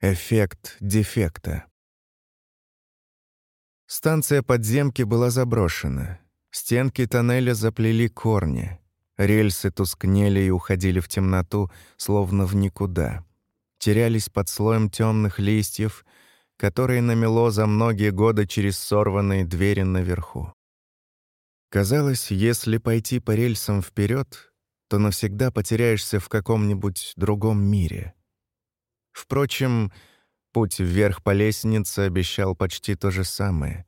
Эффект дефекта. Станция подземки была заброшена. Стенки тоннеля заплели корни. Рельсы тускнели и уходили в темноту, словно в никуда. Терялись под слоем темных листьев, которые намело за многие годы через сорванные двери наверху. Казалось, если пойти по рельсам вперед, то навсегда потеряешься в каком-нибудь другом мире. Впрочем, путь вверх по лестнице обещал почти то же самое.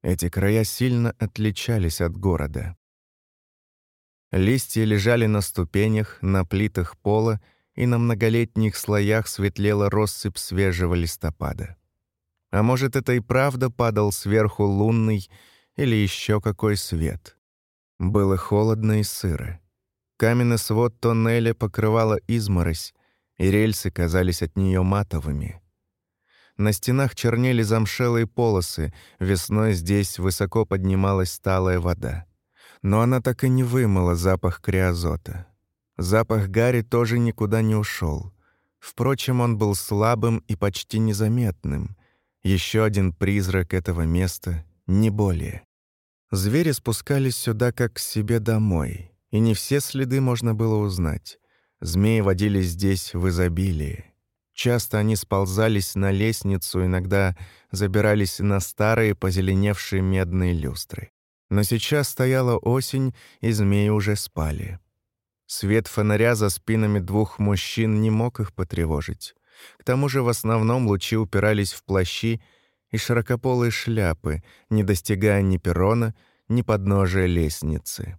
Эти края сильно отличались от города. Листья лежали на ступенях, на плитах пола, и на многолетних слоях светлела россыпь свежего листопада. А может, это и правда падал сверху лунный или еще какой свет. Было холодно и сыро. Каменный свод тоннеля покрывала изморозь, и рельсы казались от нее матовыми. На стенах чернели замшелые полосы, весной здесь высоко поднималась сталая вода. Но она так и не вымыла запах криозота. Запах гари тоже никуда не ушел. Впрочем, он был слабым и почти незаметным. Еще один призрак этого места, не более. Звери спускались сюда как к себе домой, и не все следы можно было узнать. Змеи водились здесь в изобилии. Часто они сползались на лестницу, иногда забирались на старые позеленевшие медные люстры. Но сейчас стояла осень, и змеи уже спали. Свет фонаря за спинами двух мужчин не мог их потревожить. К тому же в основном лучи упирались в плащи и широкополые шляпы, не достигая ни перрона, ни подножия лестницы.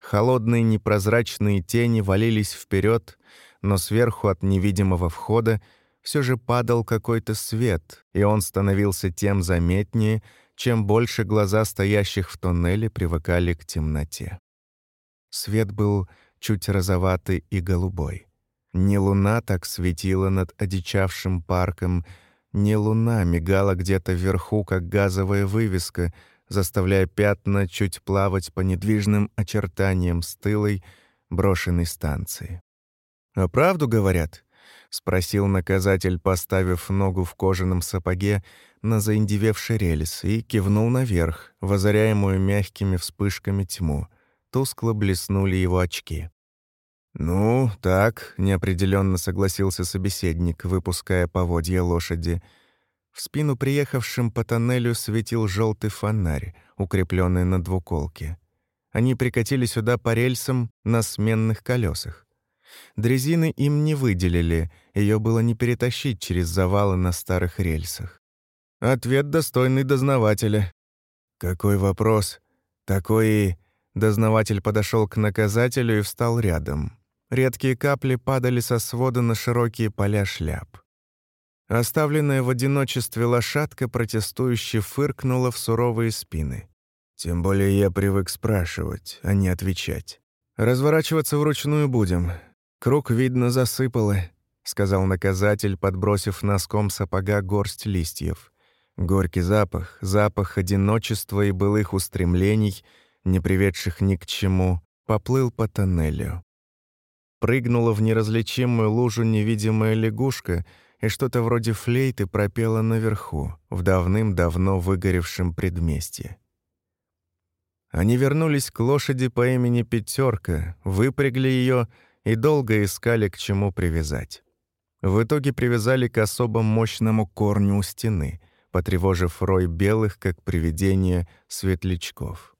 Холодные непрозрачные тени валились вперед, но сверху от невидимого входа все же падал какой-то свет, и он становился тем заметнее, чем больше глаза стоящих в тоннеле привыкали к темноте. Свет был чуть розоватый и голубой. Не луна так светила над одичавшим парком, не луна мигала где-то вверху, как газовая вывеска, заставляя пятна чуть плавать по недвижным очертаниям стылой, брошенной станции. «А правду говорят?» — спросил наказатель, поставив ногу в кожаном сапоге на заиндевевший рельс и кивнул наверх, возоряемую мягкими вспышками тьму. Тускло блеснули его очки. «Ну, так», — неопределенно согласился собеседник, выпуская поводья лошади. В спину приехавшим по тоннелю светил желтый фонарь, укрепленный на двуколке. Они прикатили сюда по рельсам на сменных колесах. Дрезины им не выделили, ее было не перетащить через завалы на старых рельсах. Ответ достойный дознавателя. «Какой вопрос?» «Такой и...» Дознаватель подошел к наказателю и встал рядом. Редкие капли падали со свода на широкие поля шляп. Оставленная в одиночестве лошадка протестующе фыркнула в суровые спины. «Тем более я привык спрашивать, а не отвечать. Разворачиваться вручную будем. «Круг, видно, засыпало», — сказал наказатель, подбросив носком сапога горсть листьев. Горький запах, запах одиночества и былых устремлений, не приведших ни к чему, поплыл по тоннелю. Прыгнула в неразличимую лужу невидимая лягушка, и что-то вроде флейты пропела наверху, в давным-давно выгоревшем предместье. Они вернулись к лошади по имени Пятерка, выпрягли ее и долго искали, к чему привязать. В итоге привязали к особо мощному корню у стены, потревожив рой белых, как привидение, светлячков.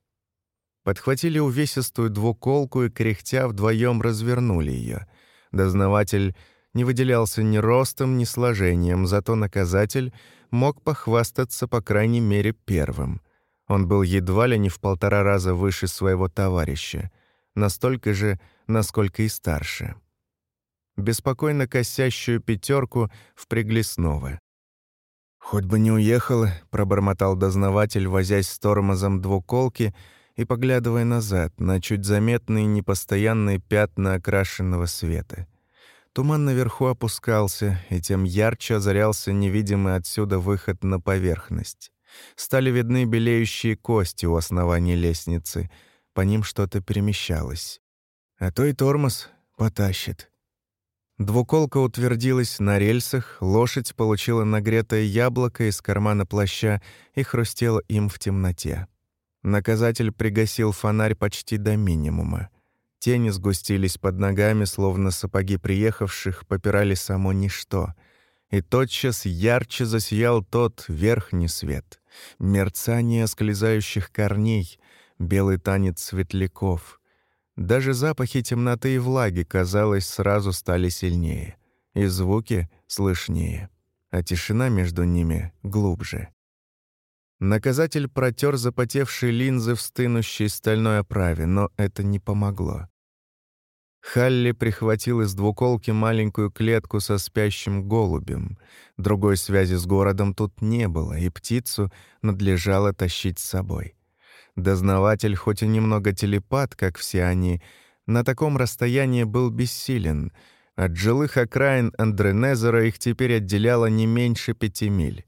Подхватили увесистую двуколку и, кряхтя, вдвоем развернули ее. Дознаватель не выделялся ни ростом, ни сложением, зато наказатель мог похвастаться, по крайней мере, первым. Он был едва ли не в полтора раза выше своего товарища, настолько же, насколько и старше. Беспокойно косящую пятерку впрягли снова. «Хоть бы не уехала», — пробормотал дознаватель, возясь с тормозом двуколки и поглядывая назад на чуть заметные непостоянные пятна окрашенного света. Туман наверху опускался, и тем ярче озарялся невидимый отсюда выход на поверхность. Стали видны белеющие кости у основания лестницы, по ним что-то перемещалось а то и тормоз потащит. Двуколка утвердилась на рельсах, лошадь получила нагретое яблоко из кармана плаща и хрустела им в темноте. Наказатель пригасил фонарь почти до минимума. Тени сгустились под ногами, словно сапоги приехавших попирали само ничто. И тотчас ярче засиял тот верхний свет. Мерцание склизающих корней, белый танец светляков — даже запахи темноты и влаги, казалось, сразу стали сильнее, и звуки слышнее, а тишина между ними глубже. Наказатель протер запотевшие линзы в стынущей стальной оправе, но это не помогло. Халли прихватил из двуколки маленькую клетку со спящим голубем. Другой связи с городом тут не было, и птицу надлежало тащить с собой. Дознаватель, хоть и немного телепат, как все они, на таком расстоянии был бессилен. От жилых окраин Андренезера их теперь отделяло не меньше пяти миль.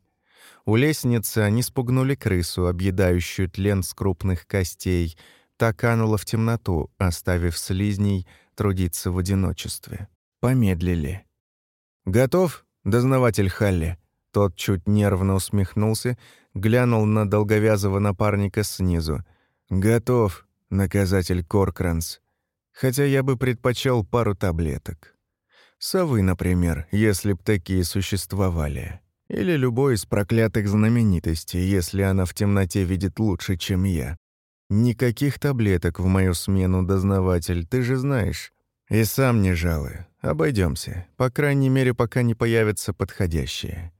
У лестницы они спугнули крысу, объедающую тлен с крупных костей. Та канула в темноту, оставив слизней трудиться в одиночестве. Помедлили. «Готов, дознаватель Халли?» Тот чуть нервно усмехнулся, глянул на долговязого напарника снизу. «Готов, наказатель Коркранс. Хотя я бы предпочел пару таблеток. Совы, например, если б такие существовали. Или любой из проклятых знаменитостей, если она в темноте видит лучше, чем я. Никаких таблеток в мою смену, дознаватель, ты же знаешь. И сам не жалую. Обойдемся, по крайней мере, пока не появятся подходящие.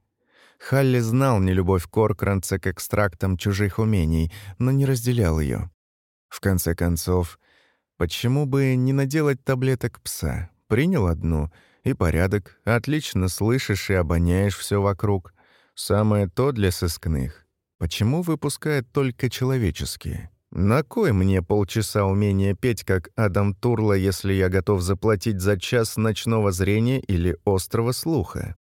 Халли знал нелюбовь Коркранца к экстрактам чужих умений, но не разделял ее. В конце концов, почему бы не наделать таблеток пса? Принял одну, и порядок, отлично слышишь и обоняешь все вокруг. Самое то для сыскных. Почему выпускают только человеческие? На кой мне полчаса умения петь, как Адам Турла, если я готов заплатить за час ночного зрения или острого слуха?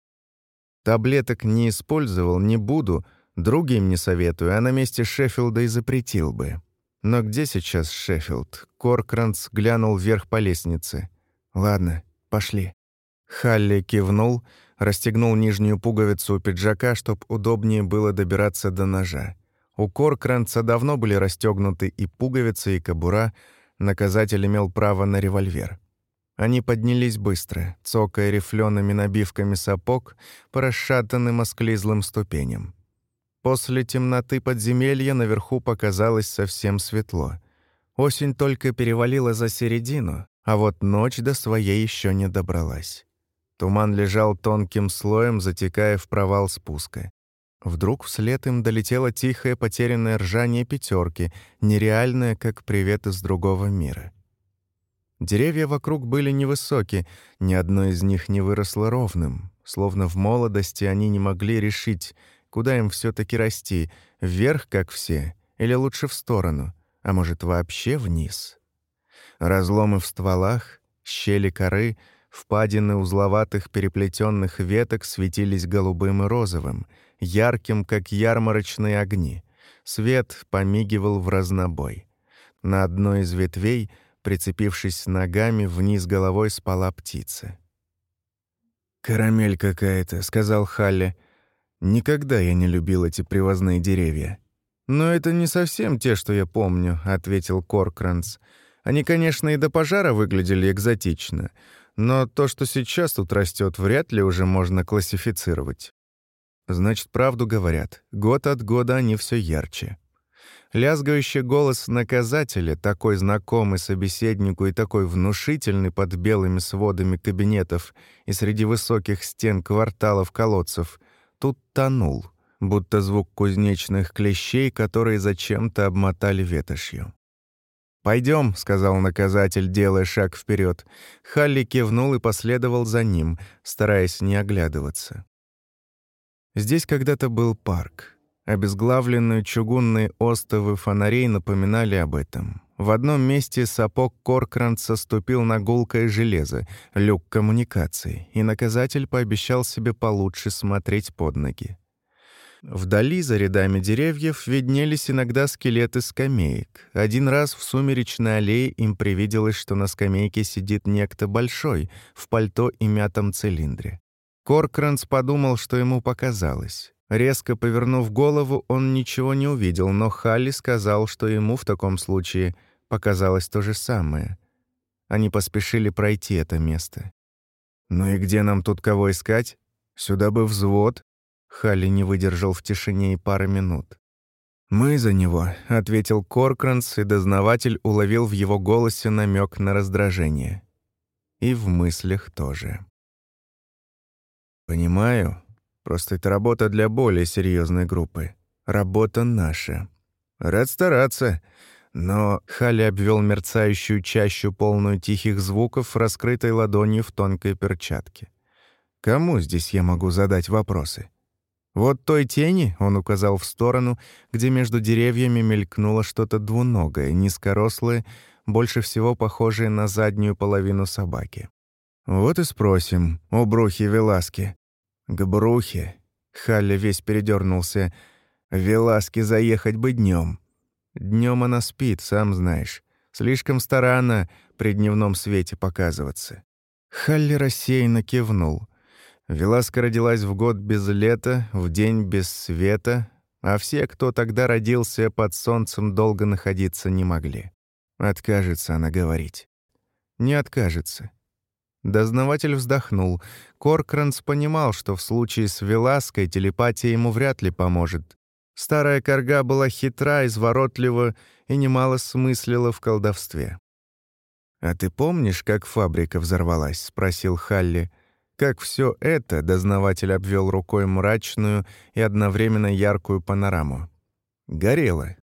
Таблеток не использовал, не буду, другим не советую, а на месте Шеффилда и запретил бы. Но где сейчас Шеффилд? Коркранц глянул вверх по лестнице. «Ладно, пошли». Халли кивнул, расстегнул нижнюю пуговицу у пиджака, чтобы удобнее было добираться до ножа. У Коркранца давно были расстегнуты и пуговицы, и кобура, наказатель имел право на револьвер. Они поднялись быстро, цокая рифлеными набивками сапог по расшатанным осклизлым ступеням. После темноты подземелья наверху показалось совсем светло. Осень только перевалила за середину, а вот ночь до своей еще не добралась. Туман лежал тонким слоем, затекая в провал спуска. Вдруг вслед им долетело тихое потерянное ржание пятерки, нереальное, как привет из другого мира. Деревья вокруг были невысоки, ни одно из них не выросло ровным. Словно в молодости они не могли решить, куда им все таки расти, вверх, как все, или лучше в сторону, а может, вообще вниз. Разломы в стволах, щели коры, впадины узловатых переплетенных веток светились голубым и розовым, ярким, как ярмарочные огни. Свет помигивал в разнобой. На одной из ветвей — Прицепившись ногами, вниз головой спала птица. «Карамель какая-то», — сказал Халли. «Никогда я не любил эти привозные деревья». «Но это не совсем те, что я помню», — ответил Коркранс. «Они, конечно, и до пожара выглядели экзотично, но то, что сейчас тут растет, вряд ли уже можно классифицировать». «Значит, правду говорят. Год от года они все ярче». Лязгающий голос наказателя, такой знакомый собеседнику и такой внушительный под белыми сводами кабинетов и среди высоких стен кварталов колодцев, тут тонул, будто звук кузнечных клещей, которые зачем-то обмотали ветошью. Пойдем, сказал наказатель, делая шаг вперед. Халли кивнул и последовал за ним, стараясь не оглядываться. Здесь когда-то был парк. Обезглавленные чугунные остовы фонарей напоминали об этом. В одном месте сапог Коркранца ступил на гулкое железо, люк коммуникаций, и наказатель пообещал себе получше смотреть под ноги. Вдали, за рядами деревьев, виднелись иногда скелеты скамеек. Один раз в сумеречной аллее им привиделось, что на скамейке сидит некто большой, в пальто и мятом цилиндре. Коркранс подумал, что ему показалось. Резко повернув голову, он ничего не увидел, но Халли сказал, что ему в таком случае показалось то же самое. Они поспешили пройти это место. «Ну и где нам тут кого искать? Сюда бы взвод», Халли не выдержал в тишине и пары минут. «Мы за него», — ответил Коркранс, и дознаватель уловил в его голосе намек на раздражение. И в мыслях тоже. «Понимаю. Просто это работа для более серьезной группы. Работа наша. Рад стараться. Но Халли обвел мерцающую чащу, полную тихих звуков, раскрытой ладонью в тонкой перчатке. «Кому здесь я могу задать вопросы?» «Вот той тени», — он указал в сторону, где между деревьями мелькнуло что-то двуногое, низкорослое, больше всего похожее на заднюю половину собаки. «Вот и спросим, о Брухе Веласке». «К Брухе?» — Халля весь передернулся. «Веласке заехать бы днем. Днем она спит, сам знаешь. Слишком стара она при дневном свете показываться». Халли рассеянно кивнул. Веласка родилась в год без лета, в день без света, а все, кто тогда родился под солнцем, долго находиться не могли. Откажется она говорить. Не откажется. Дознаватель вздохнул. Коркранс понимал, что в случае с Велаской телепатия ему вряд ли поможет. Старая корга была хитра, изворотлива и немало смыслила в колдовстве. «А ты помнишь, как фабрика взорвалась?» — спросил Халли. Как все это дознаватель обвел рукой мрачную и одновременно яркую панораму. Горело.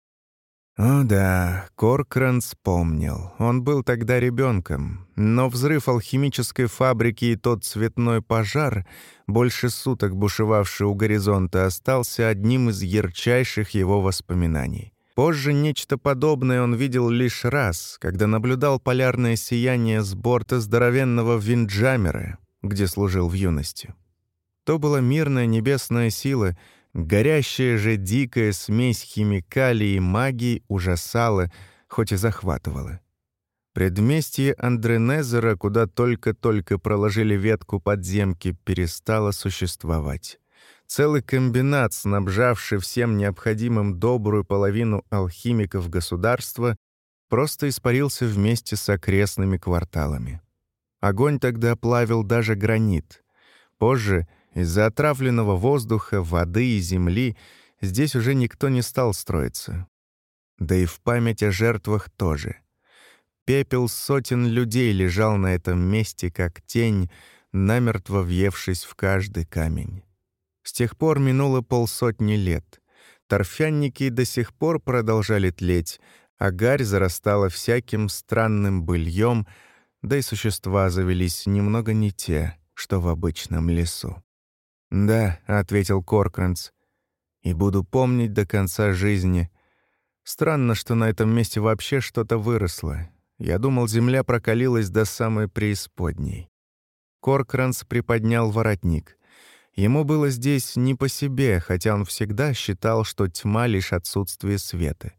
О да, Коркран вспомнил. Он был тогда ребенком, но взрыв алхимической фабрики и тот цветной пожар, больше суток бушевавший у горизонта, остался одним из ярчайших его воспоминаний. Позже нечто подобное он видел лишь раз, когда наблюдал полярное сияние с борта здоровенного винджамера, где служил в юности. То была мирная небесная сила, горящая же дикая смесь химикалий и магии ужасала, хоть и захватывала. Предместье Андренезера, куда только-только проложили ветку подземки, перестало существовать. Целый комбинат, снабжавший всем необходимым добрую половину алхимиков государства, просто испарился вместе с окрестными кварталами. Огонь тогда плавил даже гранит. Позже, из-за отравленного воздуха, воды и земли, здесь уже никто не стал строиться. Да и в память о жертвах тоже. Пепел сотен людей лежал на этом месте, как тень, намертво въевшись в каждый камень. С тех пор минуло полсотни лет. Торфянники до сих пор продолжали тлеть, а гарь зарастала всяким странным быльем — да и существа завелись немного не те, что в обычном лесу. «Да», — ответил Коркранц, — «и буду помнить до конца жизни. Странно, что на этом месте вообще что-то выросло. Я думал, земля прокалилась до самой преисподней». Коркранц приподнял воротник. Ему было здесь не по себе, хотя он всегда считал, что тьма — лишь отсутствие света.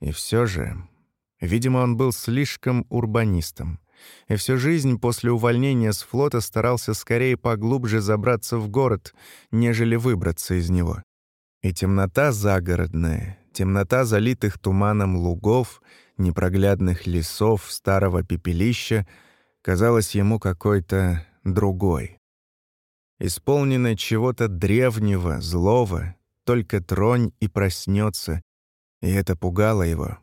И все же, видимо, он был слишком урбанистом и всю жизнь после увольнения с флота старался скорее поглубже забраться в город, нежели выбраться из него. И темнота загородная, темнота залитых туманом лугов, непроглядных лесов, старого пепелища казалась ему какой-то другой. Исполненной чего-то древнего, злого, только тронь и проснется, и это пугало его.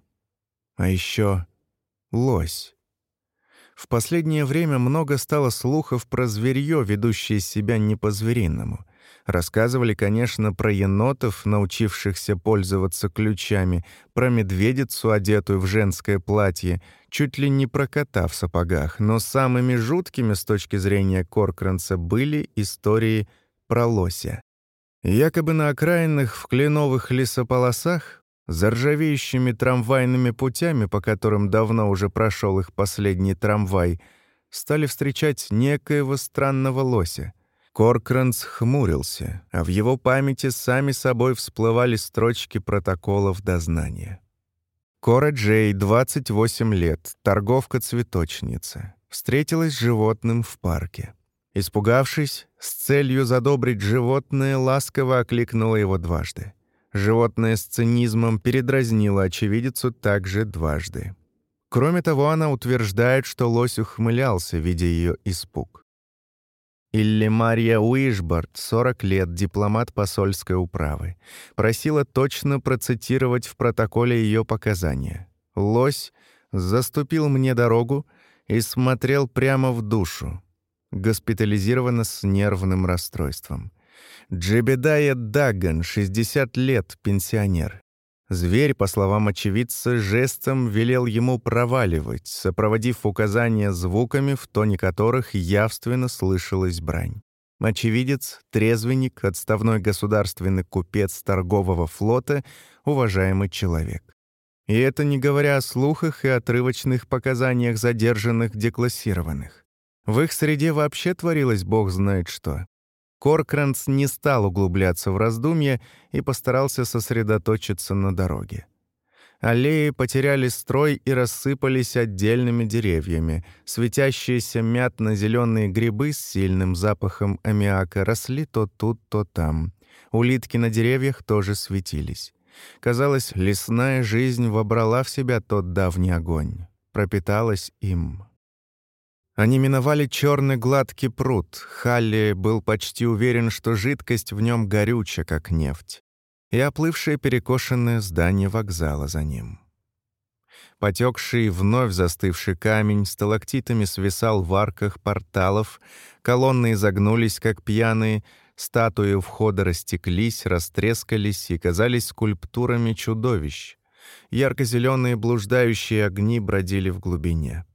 А еще лось. В последнее время много стало слухов про зверье, ведущее себя не по-звериному. Рассказывали, конечно, про енотов, научившихся пользоваться ключами, про медведицу, одетую в женское платье, чуть ли не про кота в сапогах, но самыми жуткими с точки зрения Коркранца были истории про лося. Якобы на окраинных в кленовых лесополосах Заржавеющими трамвайными путями, по которым давно уже прошел их последний трамвай, стали встречать некоего странного лося. Коркранс хмурился, а в его памяти сами собой всплывали строчки протоколов дознания. Кора Джей, 28 лет, торговка-цветочница. Встретилась с животным в парке. Испугавшись, с целью задобрить животное, ласково окликнула его дважды. Животное с цинизмом передразнило очевидицу также дважды. Кроме того, она утверждает, что лось ухмылялся, видя ее испуг. Илли Мария Уишбард, 40 лет, дипломат посольской управы, просила точно процитировать в протоколе ее показания. «Лось заступил мне дорогу и смотрел прямо в душу. Госпитализирована с нервным расстройством. Джебедая Даган, 60 лет, пенсионер. Зверь, по словам очевидца, жестом велел ему проваливать, сопроводив указания звуками, в тоне которых явственно слышалась брань. Очевидец, трезвенник, отставной государственный купец торгового флота, уважаемый человек. И это не говоря о слухах и отрывочных показаниях задержанных деклассированных. В их среде вообще творилось бог знает что. Коркранц не стал углубляться в раздумья и постарался сосредоточиться на дороге. Аллеи потеряли строй и рассыпались отдельными деревьями. Светящиеся мятно-зеленые грибы с сильным запахом аммиака росли то тут, то там. Улитки на деревьях тоже светились. Казалось, лесная жизнь вобрала в себя тот давний огонь, пропиталась им. Они миновали черный гладкий пруд. Халли был почти уверен, что жидкость в нем горюча, как нефть. И оплывшее перекошенное здание вокзала за ним. Потекший, вновь застывший камень сталактитами свисал в арках порталов, колонны изогнулись, как пьяные, статуи у входа растеклись, растрескались и казались скульптурами чудовищ. Ярко-зеленые блуждающие огни бродили в глубине.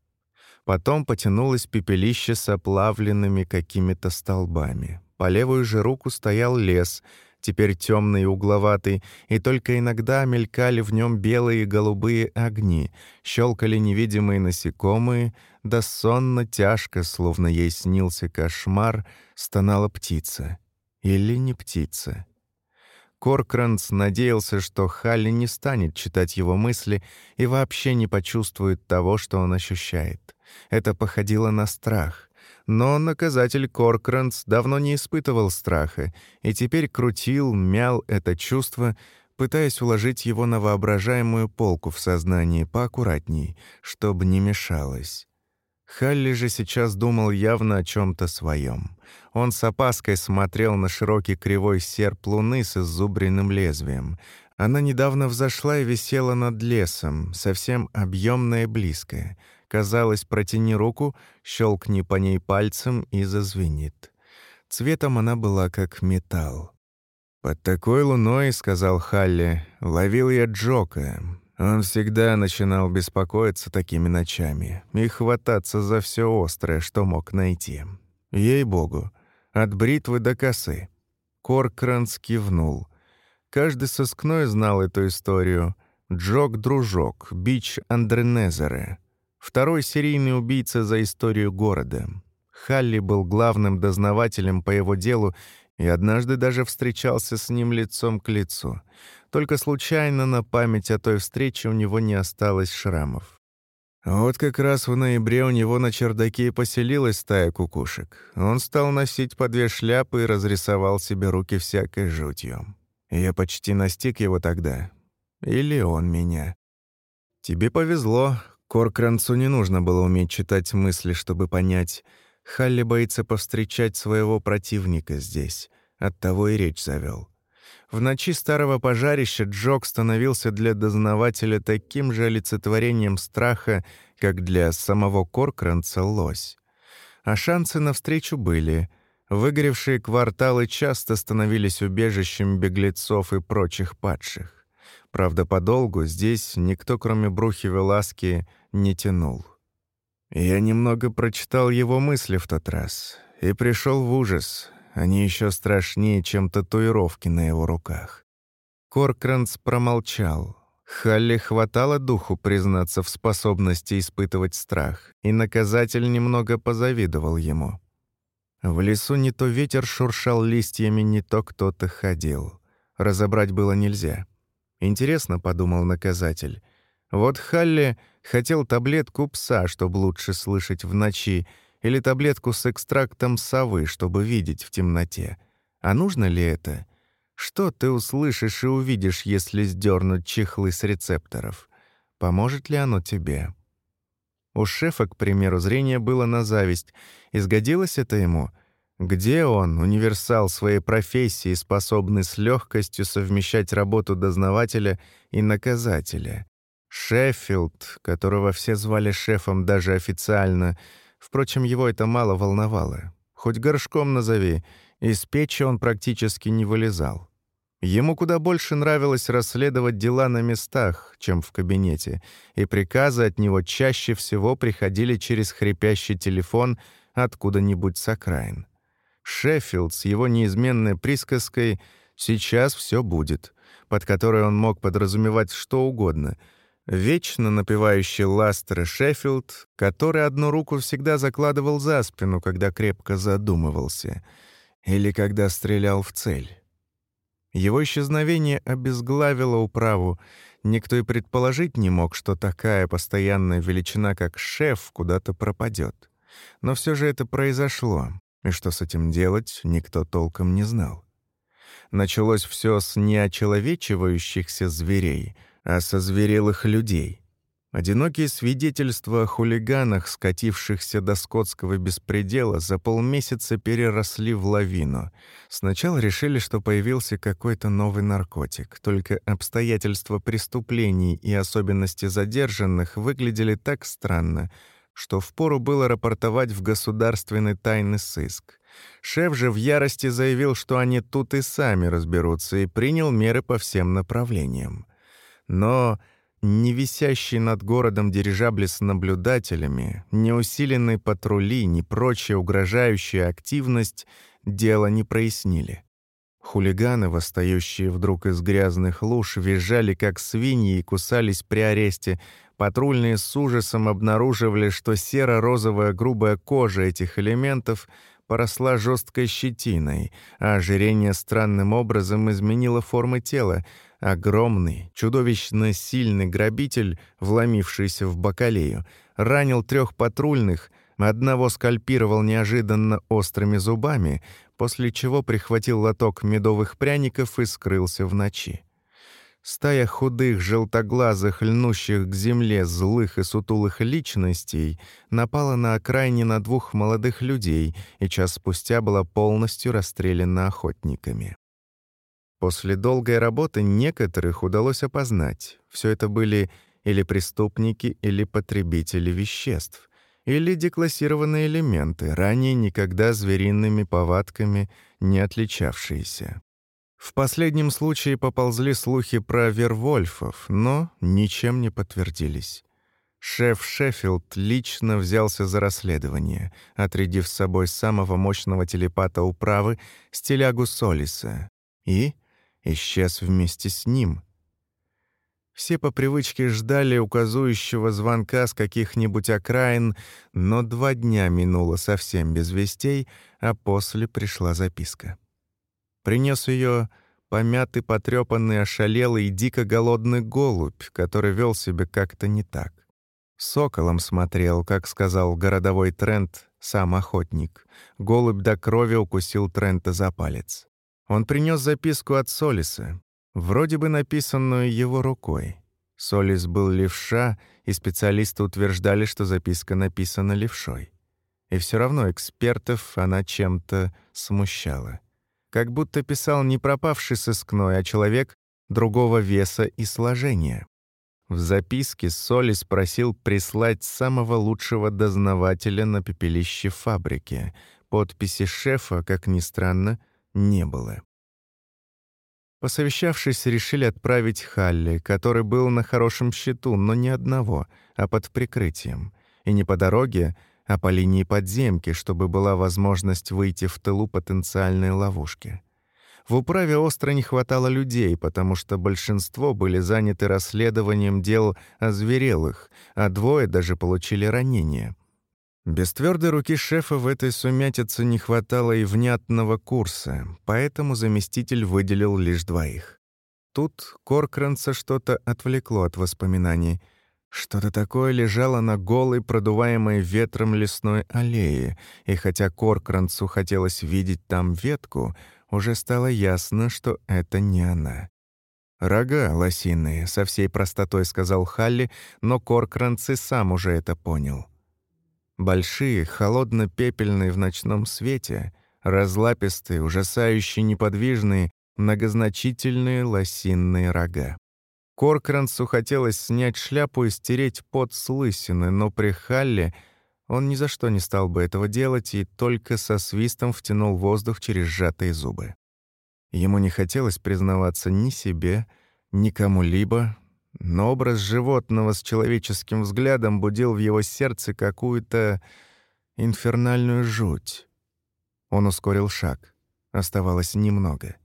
Потом потянулось пепелище с оплавленными какими-то столбами. По левую же руку стоял лес, теперь темный и угловатый, и только иногда мелькали в нем белые и голубые огни, щелкали невидимые насекомые, да сонно тяжко, словно ей снился кошмар, стонала птица. Или не птица. Коркранц надеялся, что Халли не станет читать его мысли и вообще не почувствует того, что он ощущает. Это походило на страх. Но наказатель Коркранц давно не испытывал страха и теперь крутил, мял это чувство, пытаясь уложить его на воображаемую полку в сознании поаккуратней, чтобы не мешалось. Халли же сейчас думал явно о чем то своем. Он с опаской смотрел на широкий кривой серп луны с иззубренным лезвием. Она недавно взошла и висела над лесом, совсем объемная и близкая — Казалось, протяни руку, щелкни по ней пальцем и зазвенит. Цветом она была как металл. «Под такой луной, — сказал Халли, — ловил я Джока. Он всегда начинал беспокоиться такими ночами и хвататься за все острое, что мог найти. Ей-богу, от бритвы до косы». Коркранс кивнул. Каждый сыскной знал эту историю. Джок-дружок, бич Андренезера. Второй серийный убийца за историю города. Халли был главным дознавателем по его делу и однажды даже встречался с ним лицом к лицу. Только случайно на память о той встрече у него не осталось шрамов. Вот как раз в ноябре у него на чердаке поселилась стая кукушек. Он стал носить по две шляпы и разрисовал себе руки всякой жутью. Я почти настиг его тогда. Или он меня. «Тебе повезло», Коркранцу не нужно было уметь читать мысли, чтобы понять. Халли боится повстречать своего противника здесь. Оттого и речь завел. В ночи старого пожарища Джок становился для дознавателя таким же олицетворением страха, как для самого Коркранца лось. А шансы навстречу были. Выгоревшие кварталы часто становились убежищем беглецов и прочих падших. Правда, подолгу здесь никто, кроме Брухи Веласки, не тянул. Я немного прочитал его мысли в тот раз и пришел в ужас. Они еще страшнее, чем татуировки на его руках. Коркранс промолчал. Халли хватало духу признаться в способности испытывать страх, и наказатель немного позавидовал ему. В лесу не то ветер шуршал листьями, не то кто-то ходил. Разобрать было нельзя. Интересно, подумал наказатель. Вот Халли хотел таблетку пса, чтобы лучше слышать в ночи, или таблетку с экстрактом совы, чтобы видеть в темноте. А нужно ли это? Что ты услышишь и увидишь, если сдернуть чехлы с рецепторов? Поможет ли оно тебе? У шефа, к примеру, зрение было на зависть. Изгодилось это ему? Где он, универсал своей профессии, способный с легкостью совмещать работу дознавателя и наказателя? Шеффилд, которого все звали шефом даже официально, впрочем, его это мало волновало. Хоть горшком назови, из печи он практически не вылезал. Ему куда больше нравилось расследовать дела на местах, чем в кабинете, и приказы от него чаще всего приходили через хрипящий телефон откуда-нибудь с окраин. Шеффилд с его неизменной присказкой «сейчас все будет», под которой он мог подразумевать что угодно — Вечно напевающий Ластер Шеффилд, который одну руку всегда закладывал за спину, когда крепко задумывался, или когда стрелял в цель. Его исчезновение обезглавило управу. Никто и предположить не мог, что такая постоянная величина, как шеф, куда-то пропадет. Но все же это произошло, и что с этим делать, никто толком не знал. Началось все с неочеловечивающихся зверей, а со зверелых людей. Одинокие свидетельства о хулиганах, скатившихся до скотского беспредела, за полмесяца переросли в лавину. Сначала решили, что появился какой-то новый наркотик, только обстоятельства преступлений и особенности задержанных выглядели так странно, что впору было рапортовать в государственный тайный сыск. Шеф же в ярости заявил, что они тут и сами разберутся, и принял меры по всем направлениям. Но ни висящий над городом дирижабли с наблюдателями, ни усиленные патрули, ни прочая угрожающая активность дело не прояснили. Хулиганы, восстающие вдруг из грязных луж, визжали как свиньи и кусались при аресте. Патрульные с ужасом обнаруживали, что серо-розовая грубая кожа этих элементов поросла жесткой щетиной, а ожирение странным образом изменило формы тела, Огромный, чудовищно сильный грабитель, вломившийся в бакалею, ранил трех патрульных, одного скальпировал неожиданно острыми зубами, после чего прихватил лоток медовых пряников и скрылся в ночи. Стая худых, желтоглазых, льнущих к земле злых и сутулых личностей напала на окраине на двух молодых людей и час спустя была полностью расстреляна охотниками. После долгой работы некоторых удалось опознать. Все это были или преступники, или потребители веществ, или деклассированные элементы, ранее никогда звериными повадками не отличавшиеся. В последнем случае поползли слухи про Вервольфов, но ничем не подтвердились. Шеф Шеффилд лично взялся за расследование, отрядив с собой самого мощного телепата управы, стилягу Солиса, и исчез вместе с ним. Все по привычке ждали указующего звонка с каких-нибудь окраин, но два дня минуло совсем без вестей, а после пришла записка. Принес ее помятый, потрепанный, ошалелый и дико голодный голубь, который вел себя как-то не так. Соколом смотрел, как сказал городовой Трент, сам охотник. Голубь до крови укусил Трента за палец. Он принес записку от Солиса, вроде бы написанную его рукой. Солис был левша, и специалисты утверждали, что записка написана левшой. И все равно экспертов она чем-то смущала. Как будто писал не пропавший сыскной, а человек другого веса и сложения. В записке Солис просил прислать самого лучшего дознавателя на пепелище фабрики. Подписи шефа, как ни странно, не было. Посовещавшись, решили отправить Халли, который был на хорошем счету, но не одного, а под прикрытием. И не по дороге, а по линии подземки, чтобы была возможность выйти в тылу потенциальной ловушки. В управе остро не хватало людей, потому что большинство были заняты расследованием дел озверелых, а двое даже получили ранения. Без твердой руки шефа в этой сумятице не хватало и внятного курса, поэтому заместитель выделил лишь двоих. Тут Коркранца что-то отвлекло от воспоминаний. Что-то такое лежало на голой, продуваемой ветром лесной аллее, и хотя Коркранцу хотелось видеть там ветку, уже стало ясно, что это не она. «Рога лосиные», — со всей простотой сказал Халли, но Коркранц и сам уже это понял. Большие, холодно-пепельные в ночном свете, разлапистые, ужасающие неподвижные, многозначительные лосиные рога. Коркранцу хотелось снять шляпу и стереть пот с лысины, но при Халле он ни за что не стал бы этого делать и только со свистом втянул воздух через сжатые зубы. Ему не хотелось признаваться ни себе, ни кому-либо, но образ животного с человеческим взглядом будил в его сердце какую-то инфернальную жуть. Он ускорил шаг. Оставалось немного.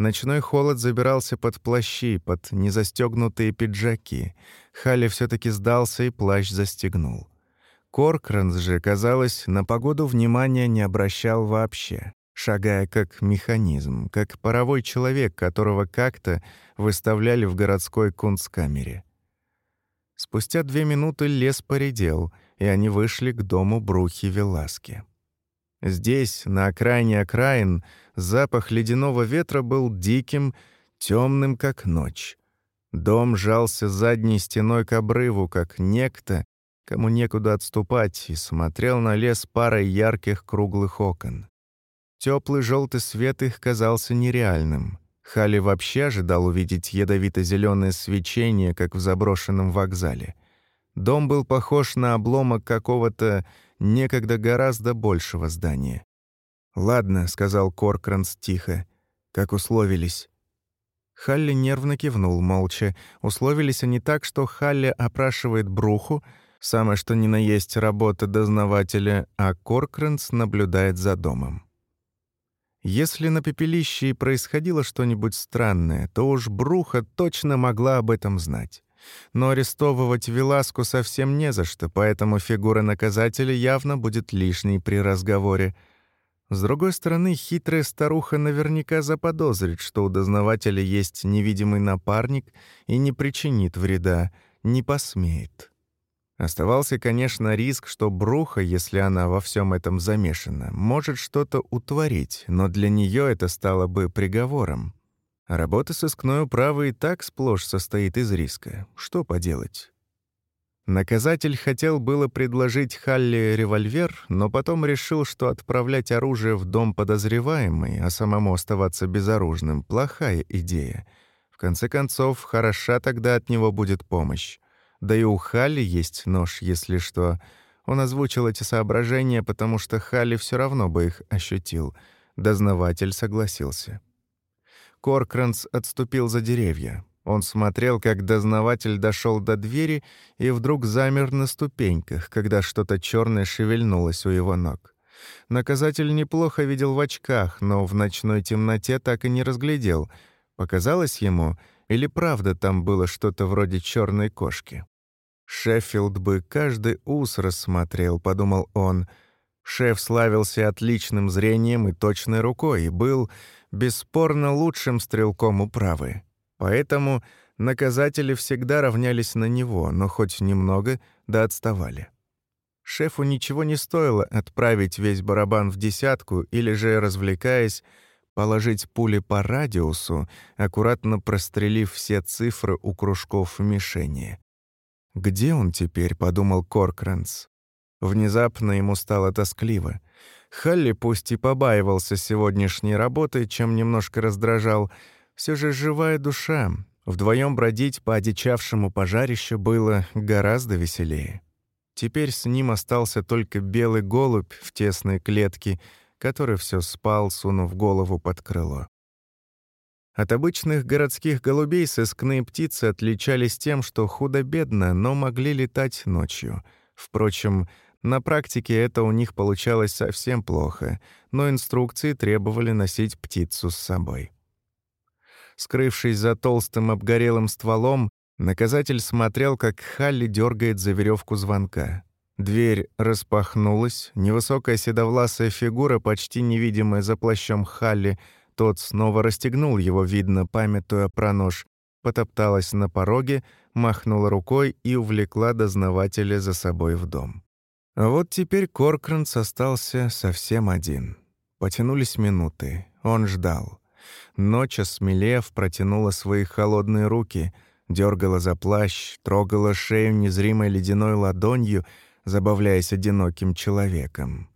Ночной холод забирался под плащи, под незастегнутые пиджаки. Халли все таки сдался и плащ застегнул. Коркранс же, казалось, на погоду внимания не обращал вообще шагая как механизм, как паровой человек, которого как-то выставляли в городской кунсткамере. Спустя две минуты лес поредел, и они вышли к дому Брухи Веласки. Здесь, на окраине окраин, запах ледяного ветра был диким, темным, как ночь. Дом жался задней стеной к обрыву, как некто, кому некуда отступать, и смотрел на лес парой ярких круглых окон. Теплый желтый свет их казался нереальным. Хали вообще ожидал увидеть ядовито-зеленое свечение, как в заброшенном вокзале. Дом был похож на обломок какого-то некогда гораздо большего здания. «Ладно», — сказал Коркранс тихо, — «как условились». Халли нервно кивнул молча. Условились они так, что Халли опрашивает Бруху, самое что ни на есть работа дознавателя, а Коркранс наблюдает за домом. Если на пепелище и происходило что-нибудь странное, то уж Бруха точно могла об этом знать. Но арестовывать Веласку совсем не за что, поэтому фигура наказателя явно будет лишней при разговоре. С другой стороны, хитрая старуха наверняка заподозрит, что у дознавателя есть невидимый напарник и не причинит вреда, не посмеет. Оставался, конечно, риск, что Бруха, если она во всем этом замешана, может что-то утворить, но для нее это стало бы приговором. работа сыскной управы и так сплошь состоит из риска. Что поделать? Наказатель хотел было предложить Халли револьвер, но потом решил, что отправлять оружие в дом подозреваемый, а самому оставаться безоружным — плохая идея. В конце концов, хороша тогда от него будет помощь. Да и у Халли есть нож, если что. Он озвучил эти соображения, потому что Халли все равно бы их ощутил. Дознаватель согласился. Коркранс отступил за деревья. Он смотрел, как дознаватель дошел до двери и вдруг замер на ступеньках, когда что-то черное шевельнулось у его ног. Наказатель неплохо видел в очках, но в ночной темноте так и не разглядел. Показалось ему, или правда там было что-то вроде черной кошки? Шеффилд бы каждый ус рассмотрел, подумал он. Шеф славился отличным зрением и точной рукой и был бесспорно лучшим стрелком управы. Поэтому наказатели всегда равнялись на него, но хоть немного да отставали. Шефу ничего не стоило отправить весь барабан в десятку или же, развлекаясь, положить пули по радиусу, аккуратно прострелив все цифры у кружков мишени. «Где он теперь?» — подумал Коркранс. Внезапно ему стало тоскливо. Халли пусть и побаивался сегодняшней работы, чем немножко раздражал, все же живая душа. Вдвоем бродить по одичавшему пожарищу было гораздо веселее. Теперь с ним остался только белый голубь в тесной клетке, который все спал, сунув голову под крыло. От обычных городских голубей сыскные птицы отличались тем, что худо-бедно, но могли летать ночью. Впрочем, на практике это у них получалось совсем плохо, но инструкции требовали носить птицу с собой. Скрывшись за толстым обгорелым стволом, наказатель смотрел, как Халли дергает за веревку звонка. Дверь распахнулась, невысокая седовласая фигура, почти невидимая за плащом Халли, тот снова расстегнул его, видно, памятуя про нож, потопталась на пороге, махнула рукой и увлекла дознавателя за собой в дом. А вот теперь Коркранс остался совсем один. Потянулись минуты. Он ждал. Ночь, осмелев, протянула свои холодные руки, дергала за плащ, трогала шею незримой ледяной ладонью, забавляясь одиноким человеком.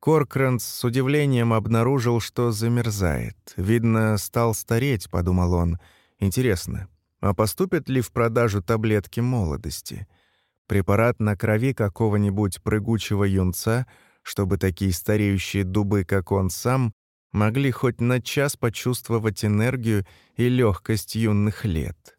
Коркранс с удивлением обнаружил, что замерзает. Видно, стал стареть, подумал он. Интересно, а поступят ли в продажу таблетки молодости? Препарат на крови какого-нибудь прыгучего юнца, чтобы такие стареющие дубы, как он сам, могли хоть на час почувствовать энергию и легкость юных лет.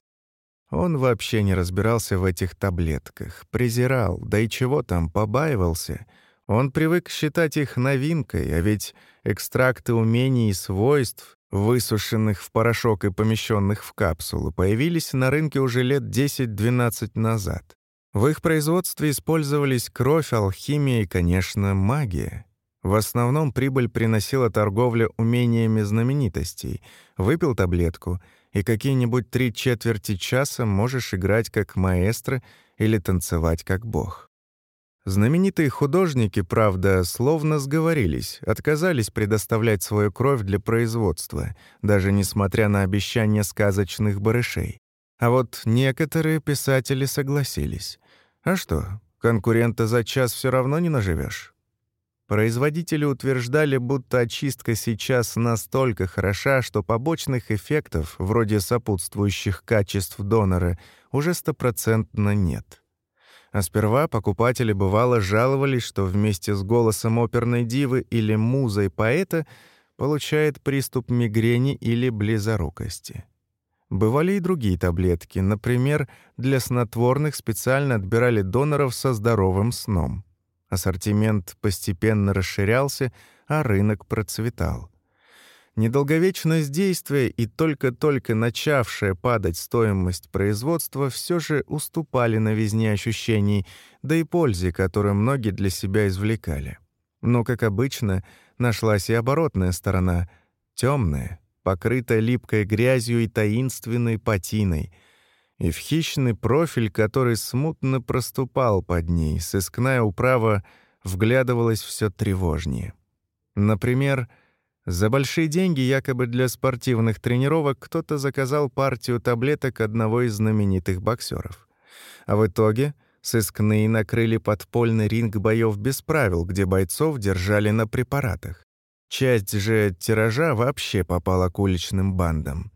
Он вообще не разбирался в этих таблетках, презирал, да и чего там, побаивался — он привык считать их новинкой, а ведь экстракты умений и свойств, высушенных в порошок и помещенных в капсулу, появились на рынке уже лет 10-12 назад. В их производстве использовались кровь, алхимия и, конечно, магия. В основном прибыль приносила торговля умениями знаменитостей. Выпил таблетку, и какие-нибудь три четверти часа можешь играть как маэстро или танцевать как бог. Знаменитые художники, правда, словно сговорились, отказались предоставлять свою кровь для производства, даже несмотря на обещания сказочных барышей. А вот некоторые писатели согласились. А что, конкурента за час все равно не наживешь. Производители утверждали, будто очистка сейчас настолько хороша, что побочных эффектов, вроде сопутствующих качеств донора, уже стопроцентно нет. А сперва покупатели бывало жаловались, что вместе с голосом оперной дивы или музой поэта получает приступ мигрени или близорукости. Бывали и другие таблетки, например, для снотворных специально отбирали доноров со здоровым сном. Ассортимент постепенно расширялся, а рынок процветал. Недолговечность действия и только-только начавшая падать стоимость производства все же уступали новизне ощущений, да и пользе, которую многие для себя извлекали. Но, как обычно, нашлась и оборотная сторона, темная, покрытая липкой грязью и таинственной патиной, и в хищный профиль, который смутно проступал под ней, сыскная управа вглядывалась все тревожнее. Например, — за большие деньги, якобы для спортивных тренировок, кто-то заказал партию таблеток одного из знаменитых боксеров. А в итоге сыскные накрыли подпольный ринг боев без правил, где бойцов держали на препаратах. Часть же тиража вообще попала к уличным бандам.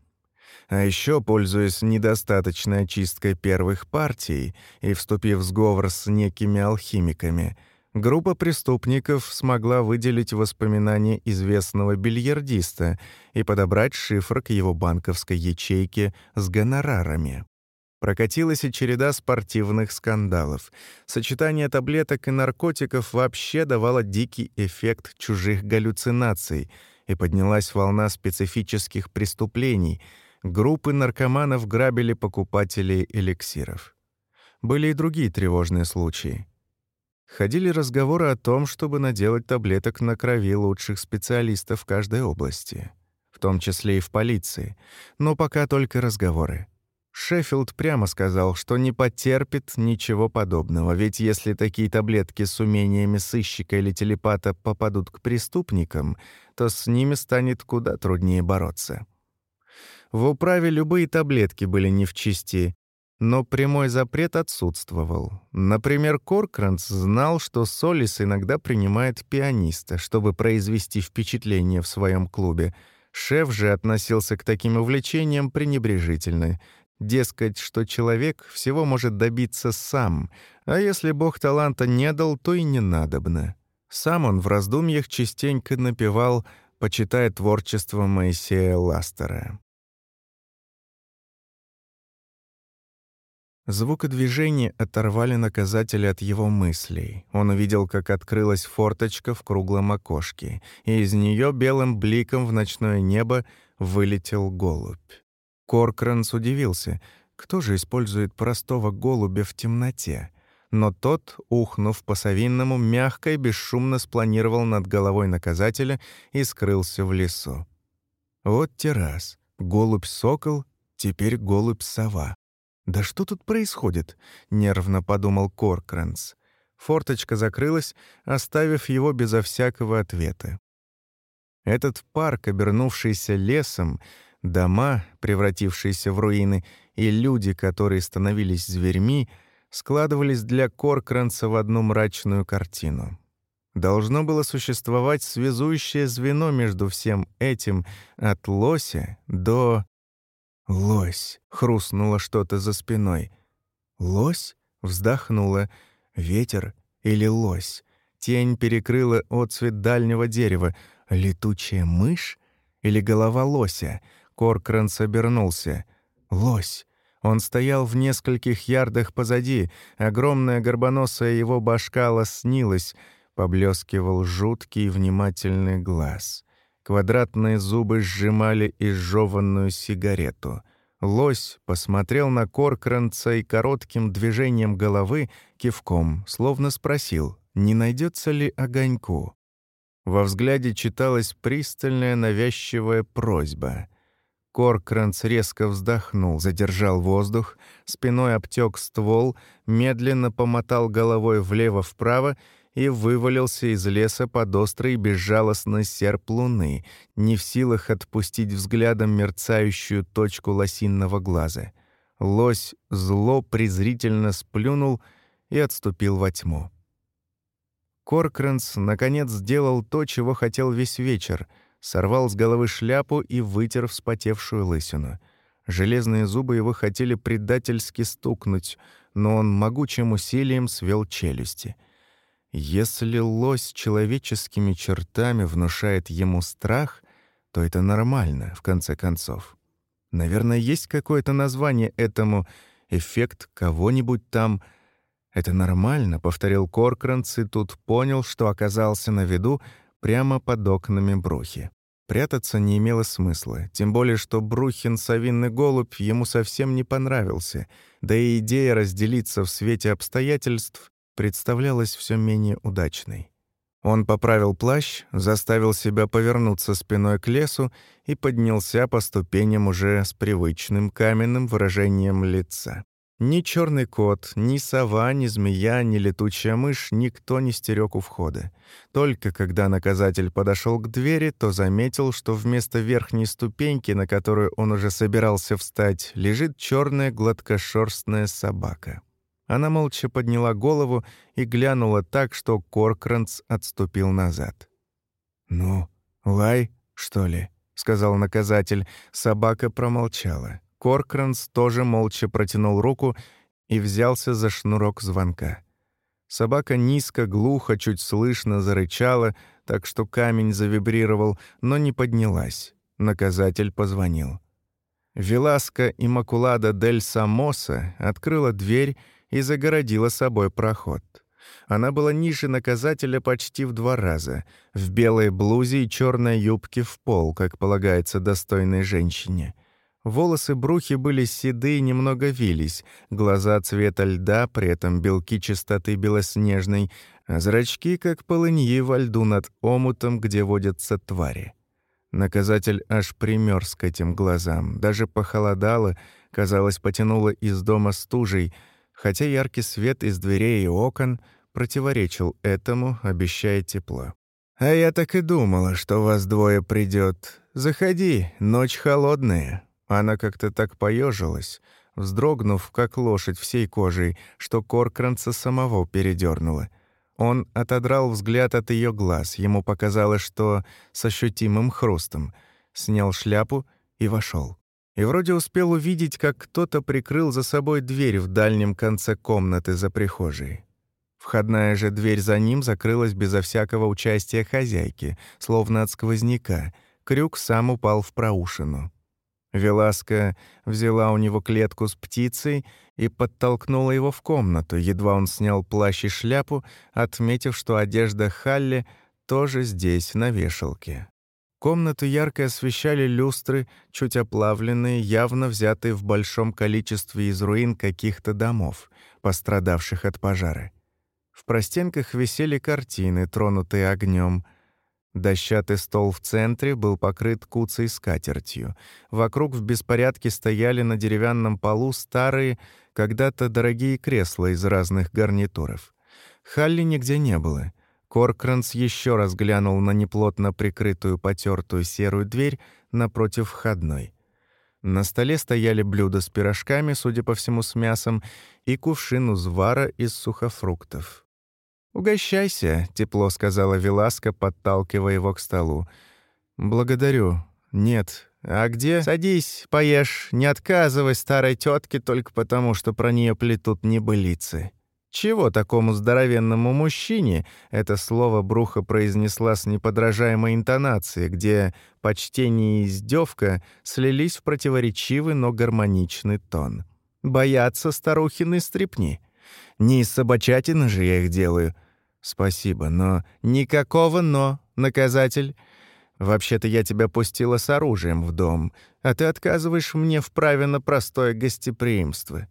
А еще, пользуясь недостаточной очисткой первых партий и вступив в сговор с некими алхимиками — Группа преступников смогла выделить воспоминания известного бильярдиста и подобрать шифр к его банковской ячейке с гонорарами. Прокатилась и череда спортивных скандалов. Сочетание таблеток и наркотиков вообще давало дикий эффект чужих галлюцинаций, и поднялась волна специфических преступлений. Группы наркоманов грабили покупателей эликсиров. Были и другие тревожные случаи. Ходили разговоры о том, чтобы наделать таблеток на крови лучших специалистов каждой области, в том числе и в полиции, но пока только разговоры. Шеффилд прямо сказал, что не потерпит ничего подобного, ведь если такие таблетки с умениями сыщика или телепата попадут к преступникам, то с ними станет куда труднее бороться. В управе любые таблетки были не в чести, но прямой запрет отсутствовал. Например, Коркранц знал, что Солис иногда принимает пианиста, чтобы произвести впечатление в своем клубе. Шеф же относился к таким увлечениям пренебрежительно. Дескать, что человек всего может добиться сам, а если Бог таланта не дал, то и не надобно. Сам он в раздумьях частенько напевал, почитая творчество Моисея Ластера. Звукодвижения оторвали наказателя от его мыслей. Он увидел, как открылась форточка в круглом окошке, и из нее белым бликом в ночное небо вылетел голубь. Коркранс удивился. Кто же использует простого голубя в темноте? но тот, ухнув по-совинному, мягко и бесшумно спланировал над головой наказателя и скрылся в лесу. Вот террас. Голубь-сокол, теперь голубь-сова. «Да что тут происходит?» — нервно подумал Коркранс. Форточка закрылась, оставив его безо всякого ответа. Этот парк, обернувшийся лесом, дома, превратившиеся в руины, и люди, которые становились зверьми, складывались для Коркранца в одну мрачную картину. Должно было существовать связующее звено между всем этим от лося до... «Лось!» — хрустнуло что-то за спиной. «Лось?» — вздохнула. «Ветер или лось?» Тень перекрыла отцвет дальнего дерева. «Летучая мышь?» Или голова лося? Коркранс обернулся. «Лось!» Он стоял в нескольких ярдах позади, огромная горбоносая его башка лоснилась, поблескивал жуткий внимательный глаз. Квадратные зубы сжимали изжеванную сигарету. Лось посмотрел на Коркранца и коротким движением головы, кивком, словно спросил, не найдется ли огоньку. Во взгляде читалась пристальная навязчивая просьба. Коркранц резко вздохнул, задержал воздух, спиной обтек ствол, медленно помотал головой влево-вправо и вывалился из леса под острый безжалостный серп луны, не в силах отпустить взглядом мерцающую точку лосинного глаза. Лось зло презрительно сплюнул и отступил во тьму. Коркранс, наконец, сделал то, чего хотел весь вечер — сорвал с головы шляпу и вытер вспотевшую лысину. Железные зубы его хотели предательски стукнуть, но он могучим усилием свел челюсти. Если лось человеческими чертами внушает ему страх, то это нормально, в конце концов. Наверное, есть какое-то название этому «эффект кого-нибудь там». «Это нормально», — повторил Коркранц и тут понял, что оказался на виду прямо под окнами Брухи. Прятаться не имело смысла, тем более что Брухин совинный голубь ему совсем не понравился, да и идея разделиться в свете обстоятельств представлялась все менее удачной. Он поправил плащ, заставил себя повернуться спиной к лесу и поднялся по ступеням уже с привычным каменным выражением лица. Ни черный кот, ни сова, ни змея, ни летучая мышь никто не стерег у входа. Только когда наказатель подошел к двери, то заметил, что вместо верхней ступеньки, на которую он уже собирался встать, лежит черная гладкошерстная собака. Она молча подняла голову и глянула так, что Коркранц отступил назад. «Ну, лай, что ли?» — сказал наказатель. Собака промолчала. Коркранс тоже молча протянул руку и взялся за шнурок звонка. Собака низко, глухо, чуть слышно зарычала, так что камень завибрировал, но не поднялась. Наказатель позвонил. Веласка Имакулада дель Самоса открыла дверь и загородила собой проход. Она была ниже наказателя почти в два раза, в белой блузе и черной юбке в пол, как полагается достойной женщине — Волосы Брухи были седые, немного вились, глаза цвета льда, при этом белки чистоты белоснежной, а зрачки, как полыньи во льду над омутом, где водятся твари. Наказатель аж примерз к этим глазам, даже похолодало, казалось, потянуло из дома стужей, хотя яркий свет из дверей и окон противоречил этому, обещая тепло. «А я так и думала, что вас двое придет. Заходи, ночь холодная». Она как-то так поежилась, вздрогнув, как лошадь всей кожей, что Коркранца самого передернула. Он отодрал взгляд от ее глаз, ему показалось, что с ощутимым хрустом, снял шляпу и вошел. И вроде успел увидеть, как кто-то прикрыл за собой дверь в дальнем конце комнаты за прихожей. Входная же дверь за ним закрылась безо всякого участия хозяйки, словно от сквозняка. Крюк сам упал в проушину. Веласка взяла у него клетку с птицей и подтолкнула его в комнату, едва он снял плащ и шляпу, отметив, что одежда Халли тоже здесь, на вешалке. Комнату ярко освещали люстры, чуть оплавленные, явно взятые в большом количестве из руин каких-то домов. пострадавших от пожара. В простенках висели картины, тронутые огнем. Дощатый стол в центре был покрыт куцей скатертью. Вокруг в беспорядке стояли на деревянном полу старые, когда-то дорогие кресла из разных гарнитуров. Халли нигде не было. Коркранс еще раз глянул на неплотно прикрытую потертую серую дверь напротив входной. На столе стояли блюда с пирожками, судя по всему, с мясом, и кувшин узвара из сухофруктов. «Угощайся», — тепло сказала Веласка, подталкивая его к столу. «Благодарю. Нет. А где?» «Садись, поешь. Не отказывай старой тетке только потому, что про нее плетут небылицы». Чего такому здоровенному мужчине это слово Бруха произнесла с неподражаемой интонацией, где почтение и издевка слились в противоречивый, но гармоничный тон. «Боятся старухины стрепни. Не из собачатины же я их делаю. Спасибо, но никакого «но», наказатель. Вообще-то я тебя пустила с оружием в дом, а ты отказываешь мне в праве на простое гостеприимство.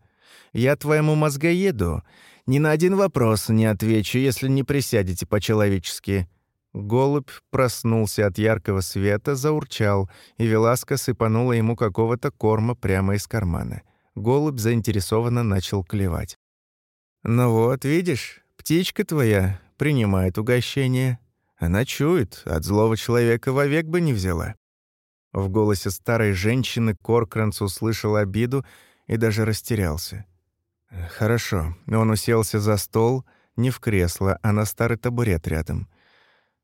Я твоему мозгоеду ни на один вопрос не отвечу, если не присядете по-человечески». Голубь проснулся от яркого света, заурчал, и Веласка сыпанула ему какого-то корма прямо из кармана. Голубь заинтересованно начал клевать. «Ну вот, видишь, птичка твоя принимает угощение. Она чует, от злого человека вовек бы не взяла». В голосе старой женщины Коркранц услышал обиду и даже растерялся. «Хорошо». Он уселся за стол, не в кресло, а на старый табурет рядом.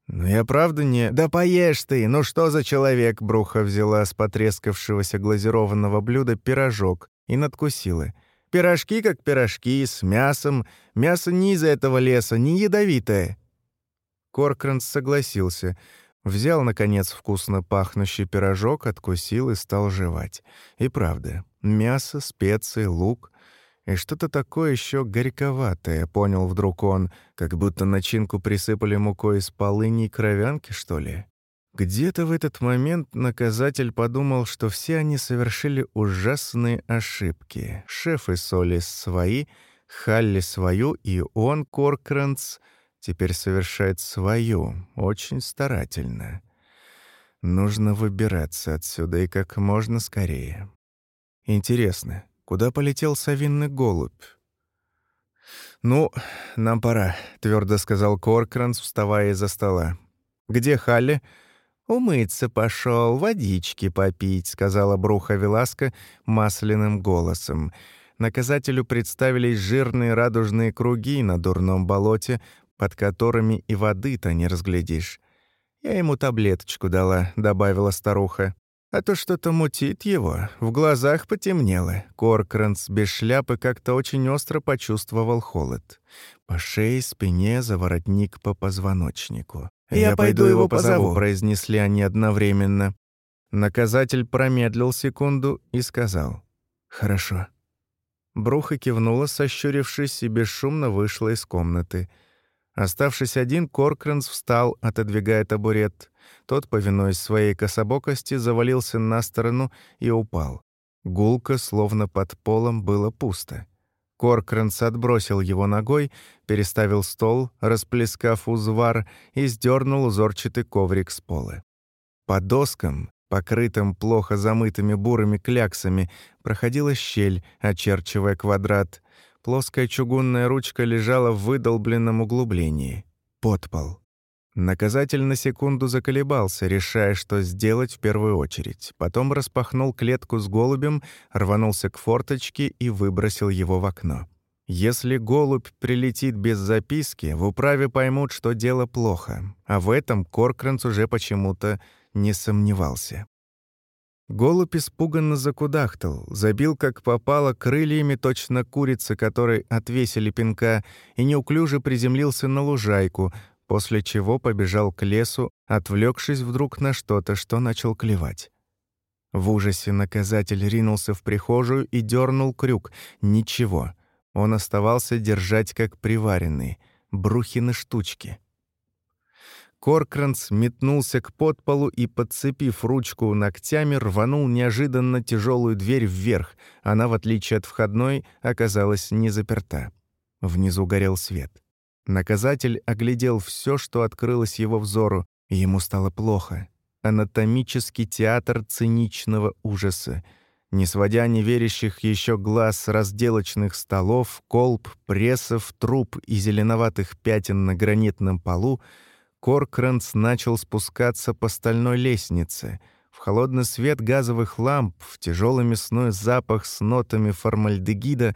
«Но я правда не...» «Да поешь ты! Ну что за человек?» Бруха взяла с потрескавшегося глазированного блюда пирожок и надкусила. «Пирожки как пирожки, с мясом. Мясо не из этого леса, не ядовитое». Коркранс согласился. Взял, наконец, вкусно пахнущий пирожок, откусил и стал жевать. И правда, мясо, специи, лук и что-то такое еще горьковатое, понял вдруг он, как будто начинку присыпали мукой из полыни и кровянки, что ли. Где-то в этот момент наказатель подумал, что все они совершили ужасные ошибки. Шефы Соли свои, Халли свою, и он, Коркранц, теперь совершает свою, очень старательно. Нужно выбираться отсюда и как можно скорее. Интересно, Куда полетел совинный голубь? «Ну, нам пора», — твердо сказал Коркранс, вставая из-за стола. «Где Халли?» «Умыться пошел, водички попить», — сказала Бруха Веласка масляным голосом. Наказателю представились жирные радужные круги на дурном болоте, под которыми и воды-то не разглядишь. «Я ему таблеточку дала», — добавила старуха. А то что-то мутит его, в глазах потемнело. Коркранс без шляпы как-то очень остро почувствовал холод. По шее, спине, за воротник по позвоночнику. «Я, «Я пойду его позову», — произнесли они одновременно. Наказатель промедлил секунду и сказал. «Хорошо». Бруха кивнула, сощурившись, и бесшумно вышла из комнаты. Оставшись один, Коркранс встал, отодвигая табурет. Тот, повинуясь своей кособокости, завалился на сторону и упал. Гулко, словно под полом, было пусто. Коркранс отбросил его ногой, переставил стол, расплескав узвар, и сдернул узорчатый коврик с пола. По доскам, покрытым плохо замытыми бурыми кляксами, проходила щель, очерчивая квадрат. Плоская чугунная ручка лежала в выдолбленном углублении. Подпол. Наказатель на секунду заколебался, решая, что сделать в первую очередь. Потом распахнул клетку с голубем, рванулся к форточке и выбросил его в окно. Если голубь прилетит без записки, в управе поймут, что дело плохо. А в этом Коркранц уже почему-то не сомневался. Голубь испуганно закудахтал, забил как попало крыльями точно курица, которой отвесили пинка, и неуклюже приземлился на лужайку, после чего побежал к лесу, отвлекшись вдруг на что-то, что начал клевать. В ужасе наказатель ринулся в прихожую и дернул крюк. Ничего. Он оставался держать как приваренный. Брухины штучки. Коркранс метнулся к подполу и, подцепив ручку ногтями, рванул неожиданно тяжелую дверь вверх. Она, в отличие от входной, оказалась не заперта. Внизу горел свет. Наказатель оглядел все, что открылось его взору, и ему стало плохо. Анатомический театр циничного ужаса. Не сводя неверящих еще глаз с разделочных столов, колб, прессов, труб и зеленоватых пятен на гранитном полу, Коркранц начал спускаться по стальной лестнице. В холодный свет газовых ламп, в тяжелый мясной запах с нотами формальдегида,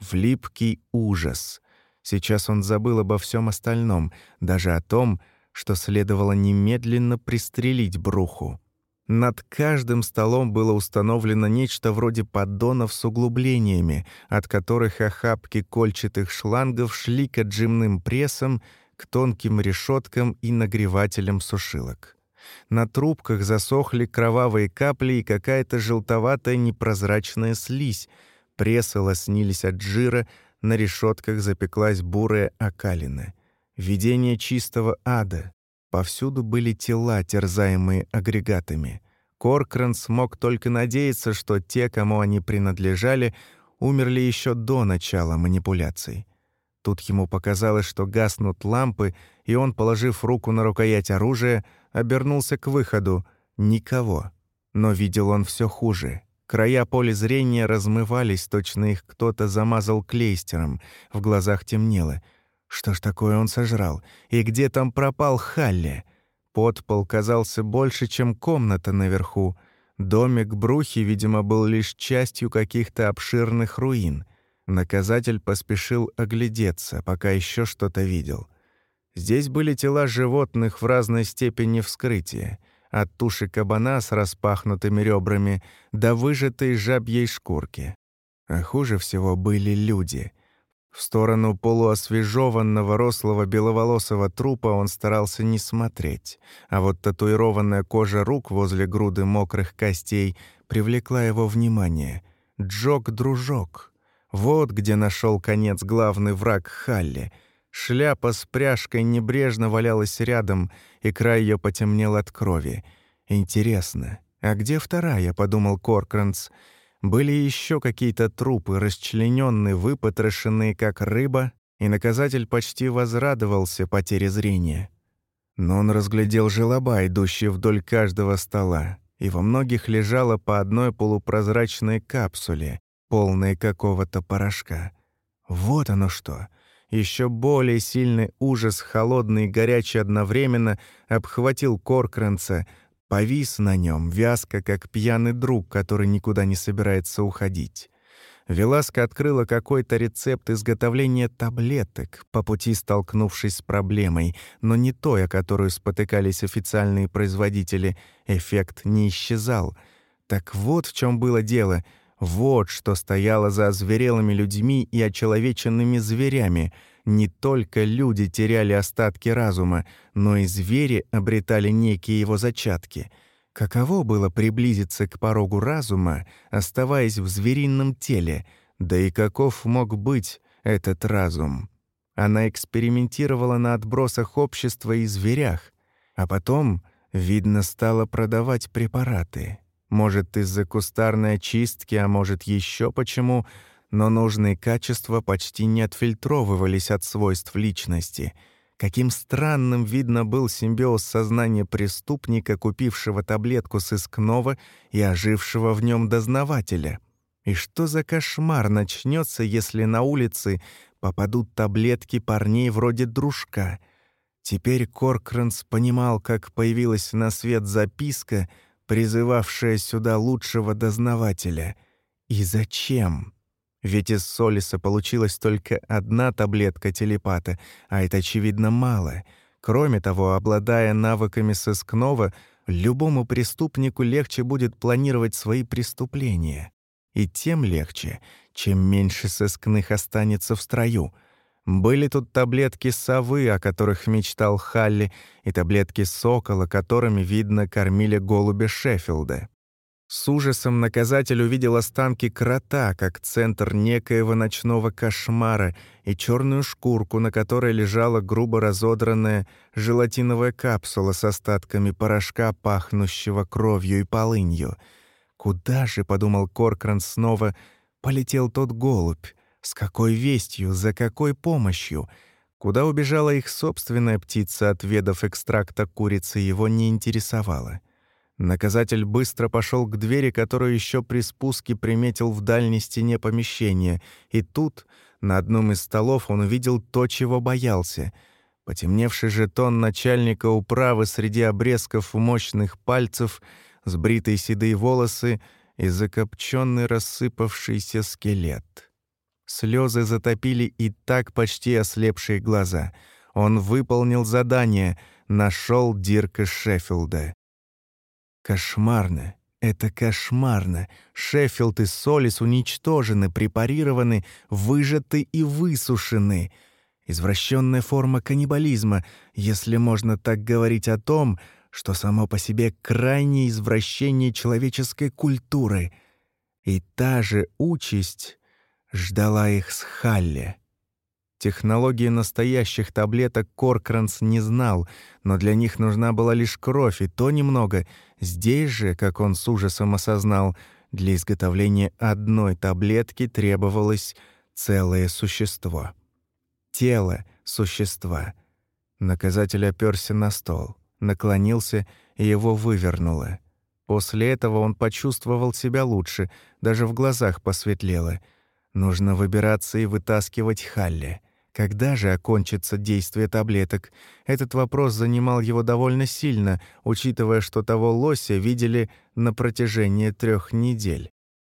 в липкий ужас. Сейчас он забыл обо всем остальном, даже о том, что следовало немедленно пристрелить Бруху. Над каждым столом было установлено нечто вроде поддонов с углублениями, от которых охапки кольчатых шлангов шли к отжимным прессам, к тонким решеткам и нагревателям сушилок. На трубках засохли кровавые капли и какая-то желтоватая непрозрачная слизь. Прессы лоснились от жира, на решетках запеклась бурая окалина. Видение чистого ада. Повсюду были тела, терзаемые агрегатами. Коркран смог только надеяться, что те, кому они принадлежали, умерли еще до начала манипуляций. Тут ему показалось, что гаснут лампы, и он, положив руку на рукоять оружия, обернулся к выходу. Никого. Но видел он все хуже. Края поля зрения размывались, точно их кто-то замазал клейстером. В глазах темнело — что ж такое он сожрал? И где там пропал Халли? Подпол казался больше, чем комната наверху. Домик Брухи, видимо, был лишь частью каких-то обширных руин. Наказатель поспешил оглядеться, пока еще что-то видел. Здесь были тела животных в разной степени вскрытия, от туши кабана с распахнутыми ребрами до выжатой жабьей шкурки. А хуже всего были люди — в сторону полуосвежеванного рослого беловолосого трупа он старался не смотреть, а вот татуированная кожа рук возле груды мокрых костей привлекла его внимание. Джок-дружок. Вот где нашел конец главный враг Халли. Шляпа с пряжкой небрежно валялась рядом, и край ее потемнел от крови. «Интересно, а где вторая?» — подумал Коркранс — были еще какие-то трупы, расчлененные, выпотрошенные, как рыба, и наказатель почти возрадовался потере зрения. Но он разглядел желоба, идущие вдоль каждого стола, и во многих лежало по одной полупрозрачной капсуле, полной какого-то порошка. Вот оно что! Еще более сильный ужас, холодный и горячий одновременно, обхватил Коркранца, Повис на нем, вязко, как пьяный друг, который никуда не собирается уходить. Веласка открыла какой-то рецепт изготовления таблеток, по пути столкнувшись с проблемой, но не той, о которую спотыкались официальные производители. Эффект не исчезал. Так вот в чем было дело. Вот что стояло за озверелыми людьми и очеловеченными зверями — не только люди теряли остатки разума, но и звери обретали некие его зачатки. Каково было приблизиться к порогу разума, оставаясь в зверином теле, да и каков мог быть этот разум? Она экспериментировала на отбросах общества и зверях, а потом, видно, стала продавать препараты. Может, из-за кустарной очистки, а может, еще почему — но нужные качества почти не отфильтровывались от свойств личности. Каким странным, видно, был симбиоз сознания преступника, купившего таблетку сыскного и ожившего в нем дознавателя. И что за кошмар начнется, если на улице попадут таблетки парней вроде дружка? Теперь Коркранс понимал, как появилась на свет записка, призывавшая сюда лучшего дознавателя. И зачем? Ведь из Солиса получилась только одна таблетка телепата, а это, очевидно, мало. Кроме того, обладая навыками сыскного, любому преступнику легче будет планировать свои преступления. И тем легче, чем меньше сыскных останется в строю. Были тут таблетки совы, о которых мечтал Халли, и таблетки сокола, которыми, видно, кормили голубя Шеффилда. С ужасом наказатель увидел останки крота, как центр некоего ночного кошмара, и черную шкурку, на которой лежала грубо разодранная желатиновая капсула с остатками порошка, пахнущего кровью и полынью. «Куда же, — подумал Коркран снова, — полетел тот голубь? С какой вестью, за какой помощью? Куда убежала их собственная птица, отведав экстракта курицы, его не интересовало. Наказатель быстро пошел к двери, которую еще при спуске приметил в дальней стене помещения, и тут, на одном из столов, он увидел то, чего боялся — Потемневший жетон начальника управы среди обрезков мощных пальцев, сбритые седые волосы и закопченный рассыпавшийся скелет. Слезы затопили и так почти ослепшие глаза. Он выполнил задание, нашел Дирка Шеффилда. Кошмарно, это кошмарно. Шеффилд и Солис уничтожены, препарированы, выжаты и высушены — извращенная форма каннибализма, если можно так говорить о том, что само по себе крайнее извращение человеческой культуры. И та же участь ждала их с Халли. Технологии настоящих таблеток Коркранс не знал, но для них нужна была лишь кровь, и то немного. Здесь же, как он с ужасом осознал, для изготовления одной таблетки требовалось целое существо тело существа. Наказатель оперся на стол, наклонился и его вывернуло. После этого он почувствовал себя лучше, даже в глазах посветлело. Нужно выбираться и вытаскивать Халли. Когда же окончится действие таблеток? Этот вопрос занимал его довольно сильно, учитывая, что того лося видели на протяжении трех недель.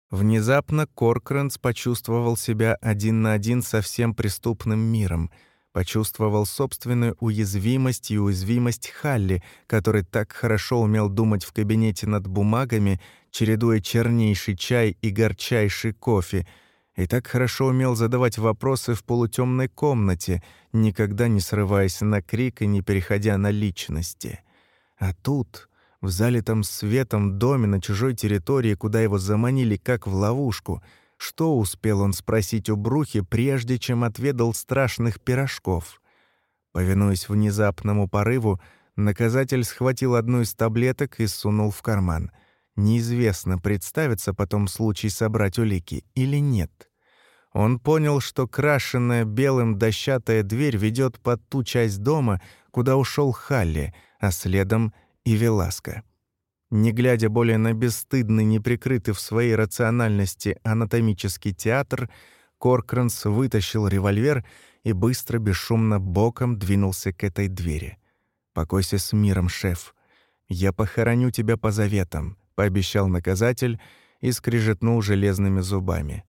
Внезапно Коркранс почувствовал себя один на один со всем преступным миром, почувствовал собственную уязвимость и уязвимость Халли, который так хорошо умел думать в кабинете над бумагами, чередуя чернейший чай и горчайший кофе, и так хорошо умел задавать вопросы в полутемной комнате, никогда не срываясь на крик и не переходя на личности. А тут в залитом светом доме на чужой территории, куда его заманили как в ловушку. Что успел он спросить у Брухи, прежде чем отведал страшных пирожков? Повинуясь внезапному порыву, наказатель схватил одну из таблеток и сунул в карман. Неизвестно, представится потом случай собрать улики или нет. Он понял, что крашенная белым дощатая дверь ведет под ту часть дома, куда ушел Халли, а следом — и Веласко. Не глядя более на бесстыдный, неприкрытый в своей рациональности анатомический театр, Коркранс вытащил револьвер и быстро, бесшумно боком двинулся к этой двери. «Покойся с миром, шеф. Я похороню тебя по заветам», — пообещал наказатель и скрежетнул железными зубами.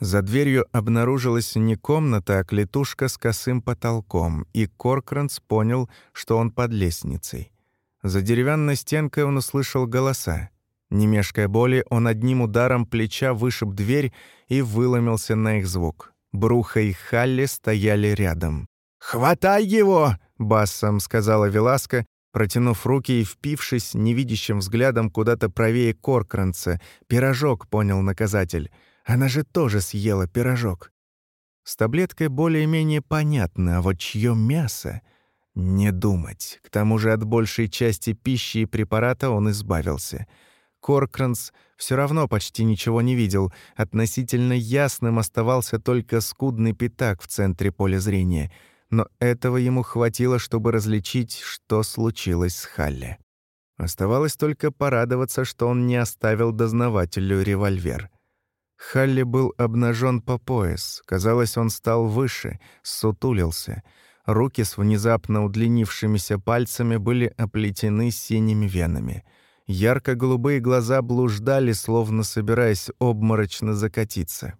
За дверью обнаружилась не комната, а клетушка с косым потолком, и Коркранс понял, что он под лестницей. За деревянной стенкой он услышал голоса. Не мешкая боли, он одним ударом плеча вышиб дверь и выломился на их звук. Бруха и Халли стояли рядом. «Хватай его!» — басом сказала Веласка, протянув руки и впившись невидящим взглядом куда-то правее Коркранца. «Пирожок», — понял наказатель. «Она же тоже съела пирожок». С таблеткой более-менее понятно, а вот чье мясо — не думать. К тому же от большей части пищи и препарата он избавился. Коркранс все равно почти ничего не видел. Относительно ясным оставался только скудный пятак в центре поля зрения. Но этого ему хватило, чтобы различить, что случилось с Халли. Оставалось только порадоваться, что он не оставил дознавателю револьвер. Халли был обнажен по пояс. Казалось, он стал выше, сутулился — Руки с внезапно удлинившимися пальцами были оплетены синими венами. Ярко-голубые глаза блуждали, словно собираясь обморочно закатиться.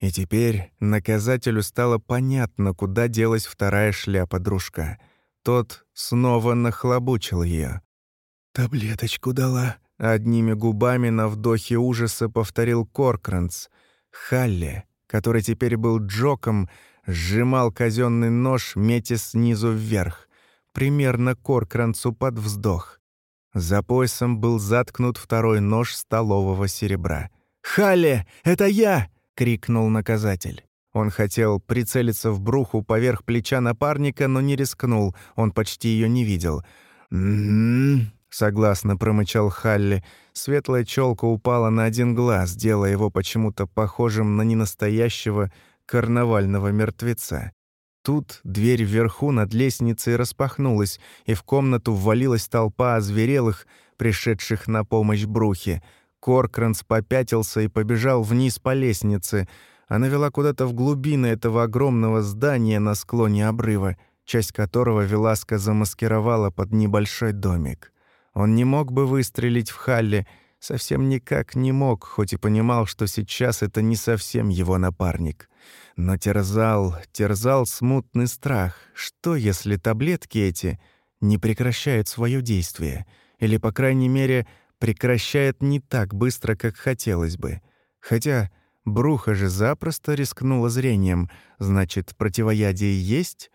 И теперь наказателю стало понятно, куда делась вторая шляпа дружка. Тот снова нахлобучил ее. «Таблеточку дала», — одними губами на вдохе ужаса повторил Коркранц. Халли, который теперь был Джоком, — сжимал казенный нож, метя снизу вверх, примерно коркранцу под вздох. За поясом был заткнут второй нож столового серебра. «Халли, это я!» — крикнул наказатель. Он хотел прицелиться в бруху поверх плеча напарника, но не рискнул, он почти ее не видел. «М-м-м», согласно промычал Халли. Светлая челка упала на один глаз, делая его почему-то похожим на ненастоящего карнавального мертвеца. Тут дверь вверху над лестницей распахнулась, и в комнату ввалилась толпа озверелых, пришедших на помощь Брухе. Коркранс попятился и побежал вниз по лестнице. Она вела куда-то в глубины этого огромного здания на склоне обрыва, часть которого Веласка замаскировала под небольшой домик. Он не мог бы выстрелить в Халле, совсем никак не мог, хоть и понимал, что сейчас это не совсем его напарник. Но терзал, терзал смутный страх. Что, если таблетки эти не прекращают свое действие? Или, по крайней мере, прекращают не так быстро, как хотелось бы? Хотя Бруха же запросто рискнула зрением. Значит, противоядие есть?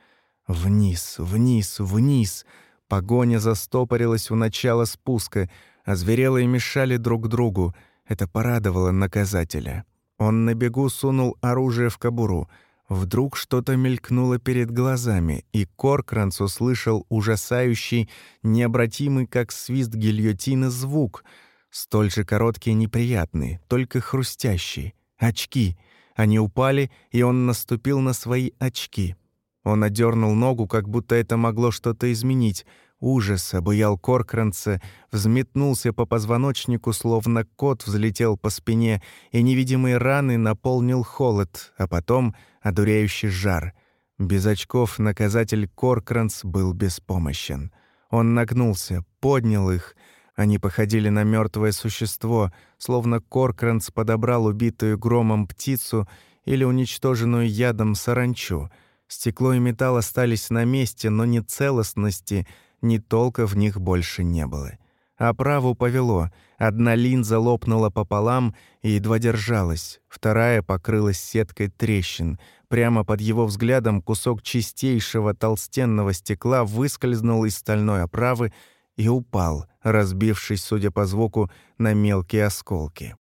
Вниз, вниз, вниз. Погоня застопорилась у начала спуска, а зверелые мешали друг другу. Это порадовало наказателя. Он на бегу сунул оружие в кобуру. Вдруг что-то мелькнуло перед глазами, и Коркранц услышал ужасающий, необратимый, как свист гильотины, звук, столь же короткий и неприятный, только хрустящий. Очки. Они упали, и он наступил на свои очки. Он одернул ногу, как будто это могло что-то изменить. Ужас обуял Коркранца, взметнулся по позвоночнику, словно кот взлетел по спине, и невидимые раны наполнил холод, а потом одуряющий жар. Без очков наказатель Коркранц был беспомощен. Он нагнулся, поднял их. Они походили на мертвое существо, словно Коркранц подобрал убитую громом птицу или уничтоженную ядом саранчу. Стекло и металл остались на месте, но не целостности — ни толка в них больше не было. А праву повело. Одна линза лопнула пополам и едва держалась, вторая покрылась сеткой трещин. Прямо под его взглядом кусок чистейшего толстенного стекла выскользнул из стальной оправы и упал, разбившись, судя по звуку, на мелкие осколки.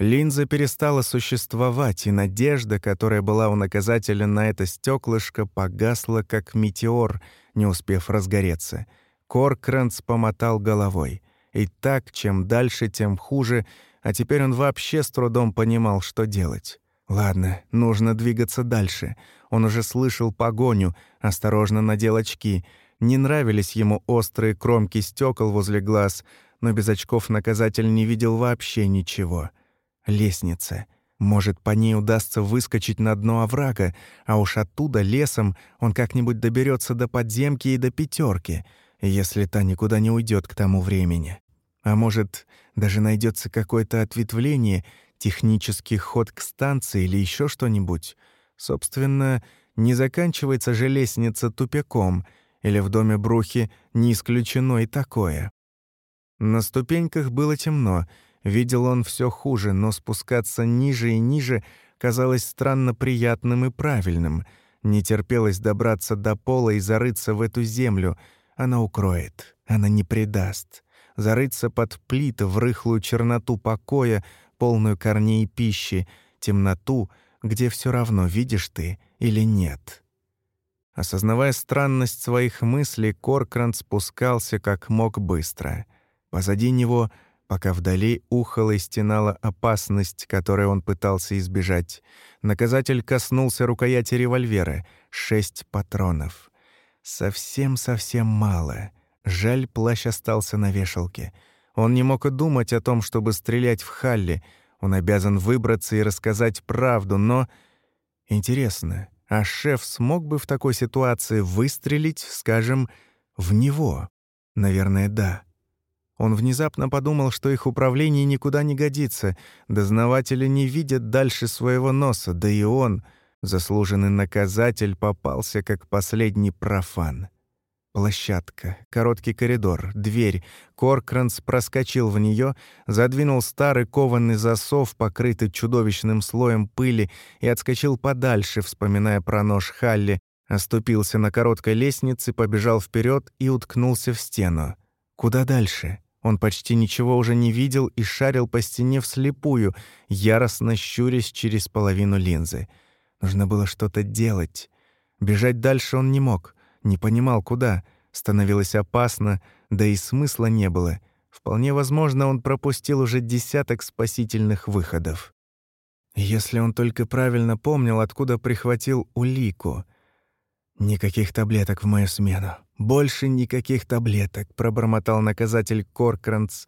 Линза перестала существовать, и надежда, которая была у наказателя на это стеклышко, погасла, как метеор, не успев разгореться. Коркранц помотал головой. И так, чем дальше, тем хуже, а теперь он вообще с трудом понимал, что делать. Ладно, нужно двигаться дальше. Он уже слышал погоню, осторожно надел очки. Не нравились ему острые кромки стекол возле глаз, но без очков наказатель не видел вообще ничего — Лестница. Может, по ней удастся выскочить на дно оврага, а уж оттуда лесом он как-нибудь доберется до подземки и до пятерки, если та никуда не уйдет к тому времени. А может, даже найдется какое-то ответвление, технический ход к станции или еще что-нибудь. Собственно, не заканчивается же лестница тупиком, или в доме Брухи не исключено и такое. На ступеньках было темно, Видел он все хуже, но спускаться ниже и ниже казалось странно приятным и правильным. Не терпелось добраться до пола и зарыться в эту землю. Она укроет, она не предаст. Зарыться под плиты в рыхлую черноту покоя, полную корней и пищи, темноту, где все равно видишь ты или нет. Осознавая странность своих мыслей, Коркранд спускался как мог быстро. Позади него — пока вдали ухала и стенала опасность, которой он пытался избежать. Наказатель коснулся рукояти револьвера. Шесть патронов. Совсем-совсем мало. Жаль, плащ остался на вешалке. Он не мог и думать о том, чтобы стрелять в Халли. Он обязан выбраться и рассказать правду, но... Интересно, а шеф смог бы в такой ситуации выстрелить, скажем, в него? Наверное, да. Он внезапно подумал, что их управление никуда не годится, дознаватели не видят дальше своего носа, да и он, заслуженный наказатель, попался как последний профан. Площадка, короткий коридор, дверь. Коркранс проскочил в нее, задвинул старый кованный засов, покрытый чудовищным слоем пыли, и отскочил подальше, вспоминая про нож Халли, оступился на короткой лестнице, побежал вперед и уткнулся в стену. Куда дальше? Он почти ничего уже не видел и шарил по стене вслепую, яростно щурясь через половину линзы. Нужно было что-то делать. Бежать дальше он не мог, не понимал, куда. Становилось опасно, да и смысла не было. Вполне возможно, он пропустил уже десяток спасительных выходов. Если он только правильно помнил, откуда прихватил улику. «Никаких таблеток в мою смену. Больше никаких таблеток», — пробормотал наказатель Коркранц.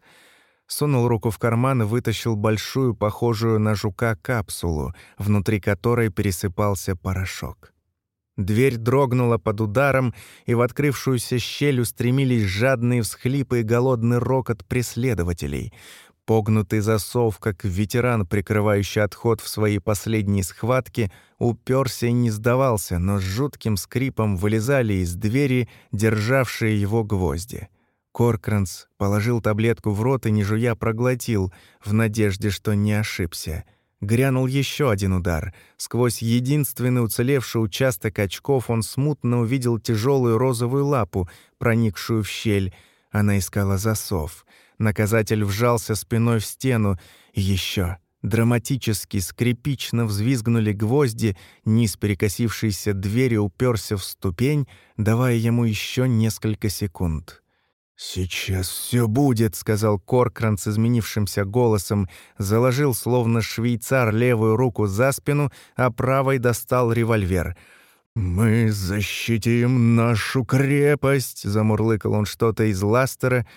Сунул руку в карман и вытащил большую, похожую на жука, капсулу, внутри которой пересыпался порошок. Дверь дрогнула под ударом, и в открывшуюся щель устремились жадные всхлипы и голодный рокот преследователей. Погнутый засов, как ветеран, прикрывающий отход в своей последней схватке, уперся и не сдавался, но с жутким скрипом вылезали из двери, державшие его гвозди. Коркранс положил таблетку в рот и, не жуя, проглотил, в надежде, что не ошибся — Грянул еще один удар. Сквозь единственный уцелевший участок очков он смутно увидел тяжелую розовую лапу, проникшую в щель. Она искала засов. Наказатель вжался спиной в стену. Еще. Драматически, скрипично взвизгнули гвозди, низ перекосившейся двери уперся в ступень, давая ему еще несколько секунд. «Сейчас все будет», — сказал Коркран с изменившимся голосом, заложил, словно швейцар, левую руку за спину, а правой достал револьвер. «Мы защитим нашу крепость», — замурлыкал он что-то из ластера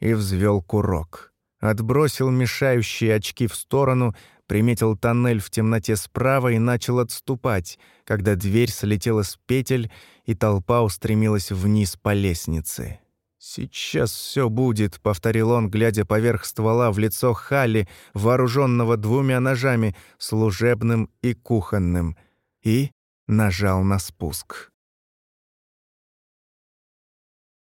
и взвел курок. Отбросил мешающие очки в сторону, приметил тоннель в темноте справа и начал отступать, когда дверь слетела с петель, и толпа устремилась вниз по лестнице. «Сейчас все будет», — повторил он, глядя поверх ствола в лицо Халли, вооруженного двумя ножами, служебным и кухонным, и нажал на спуск.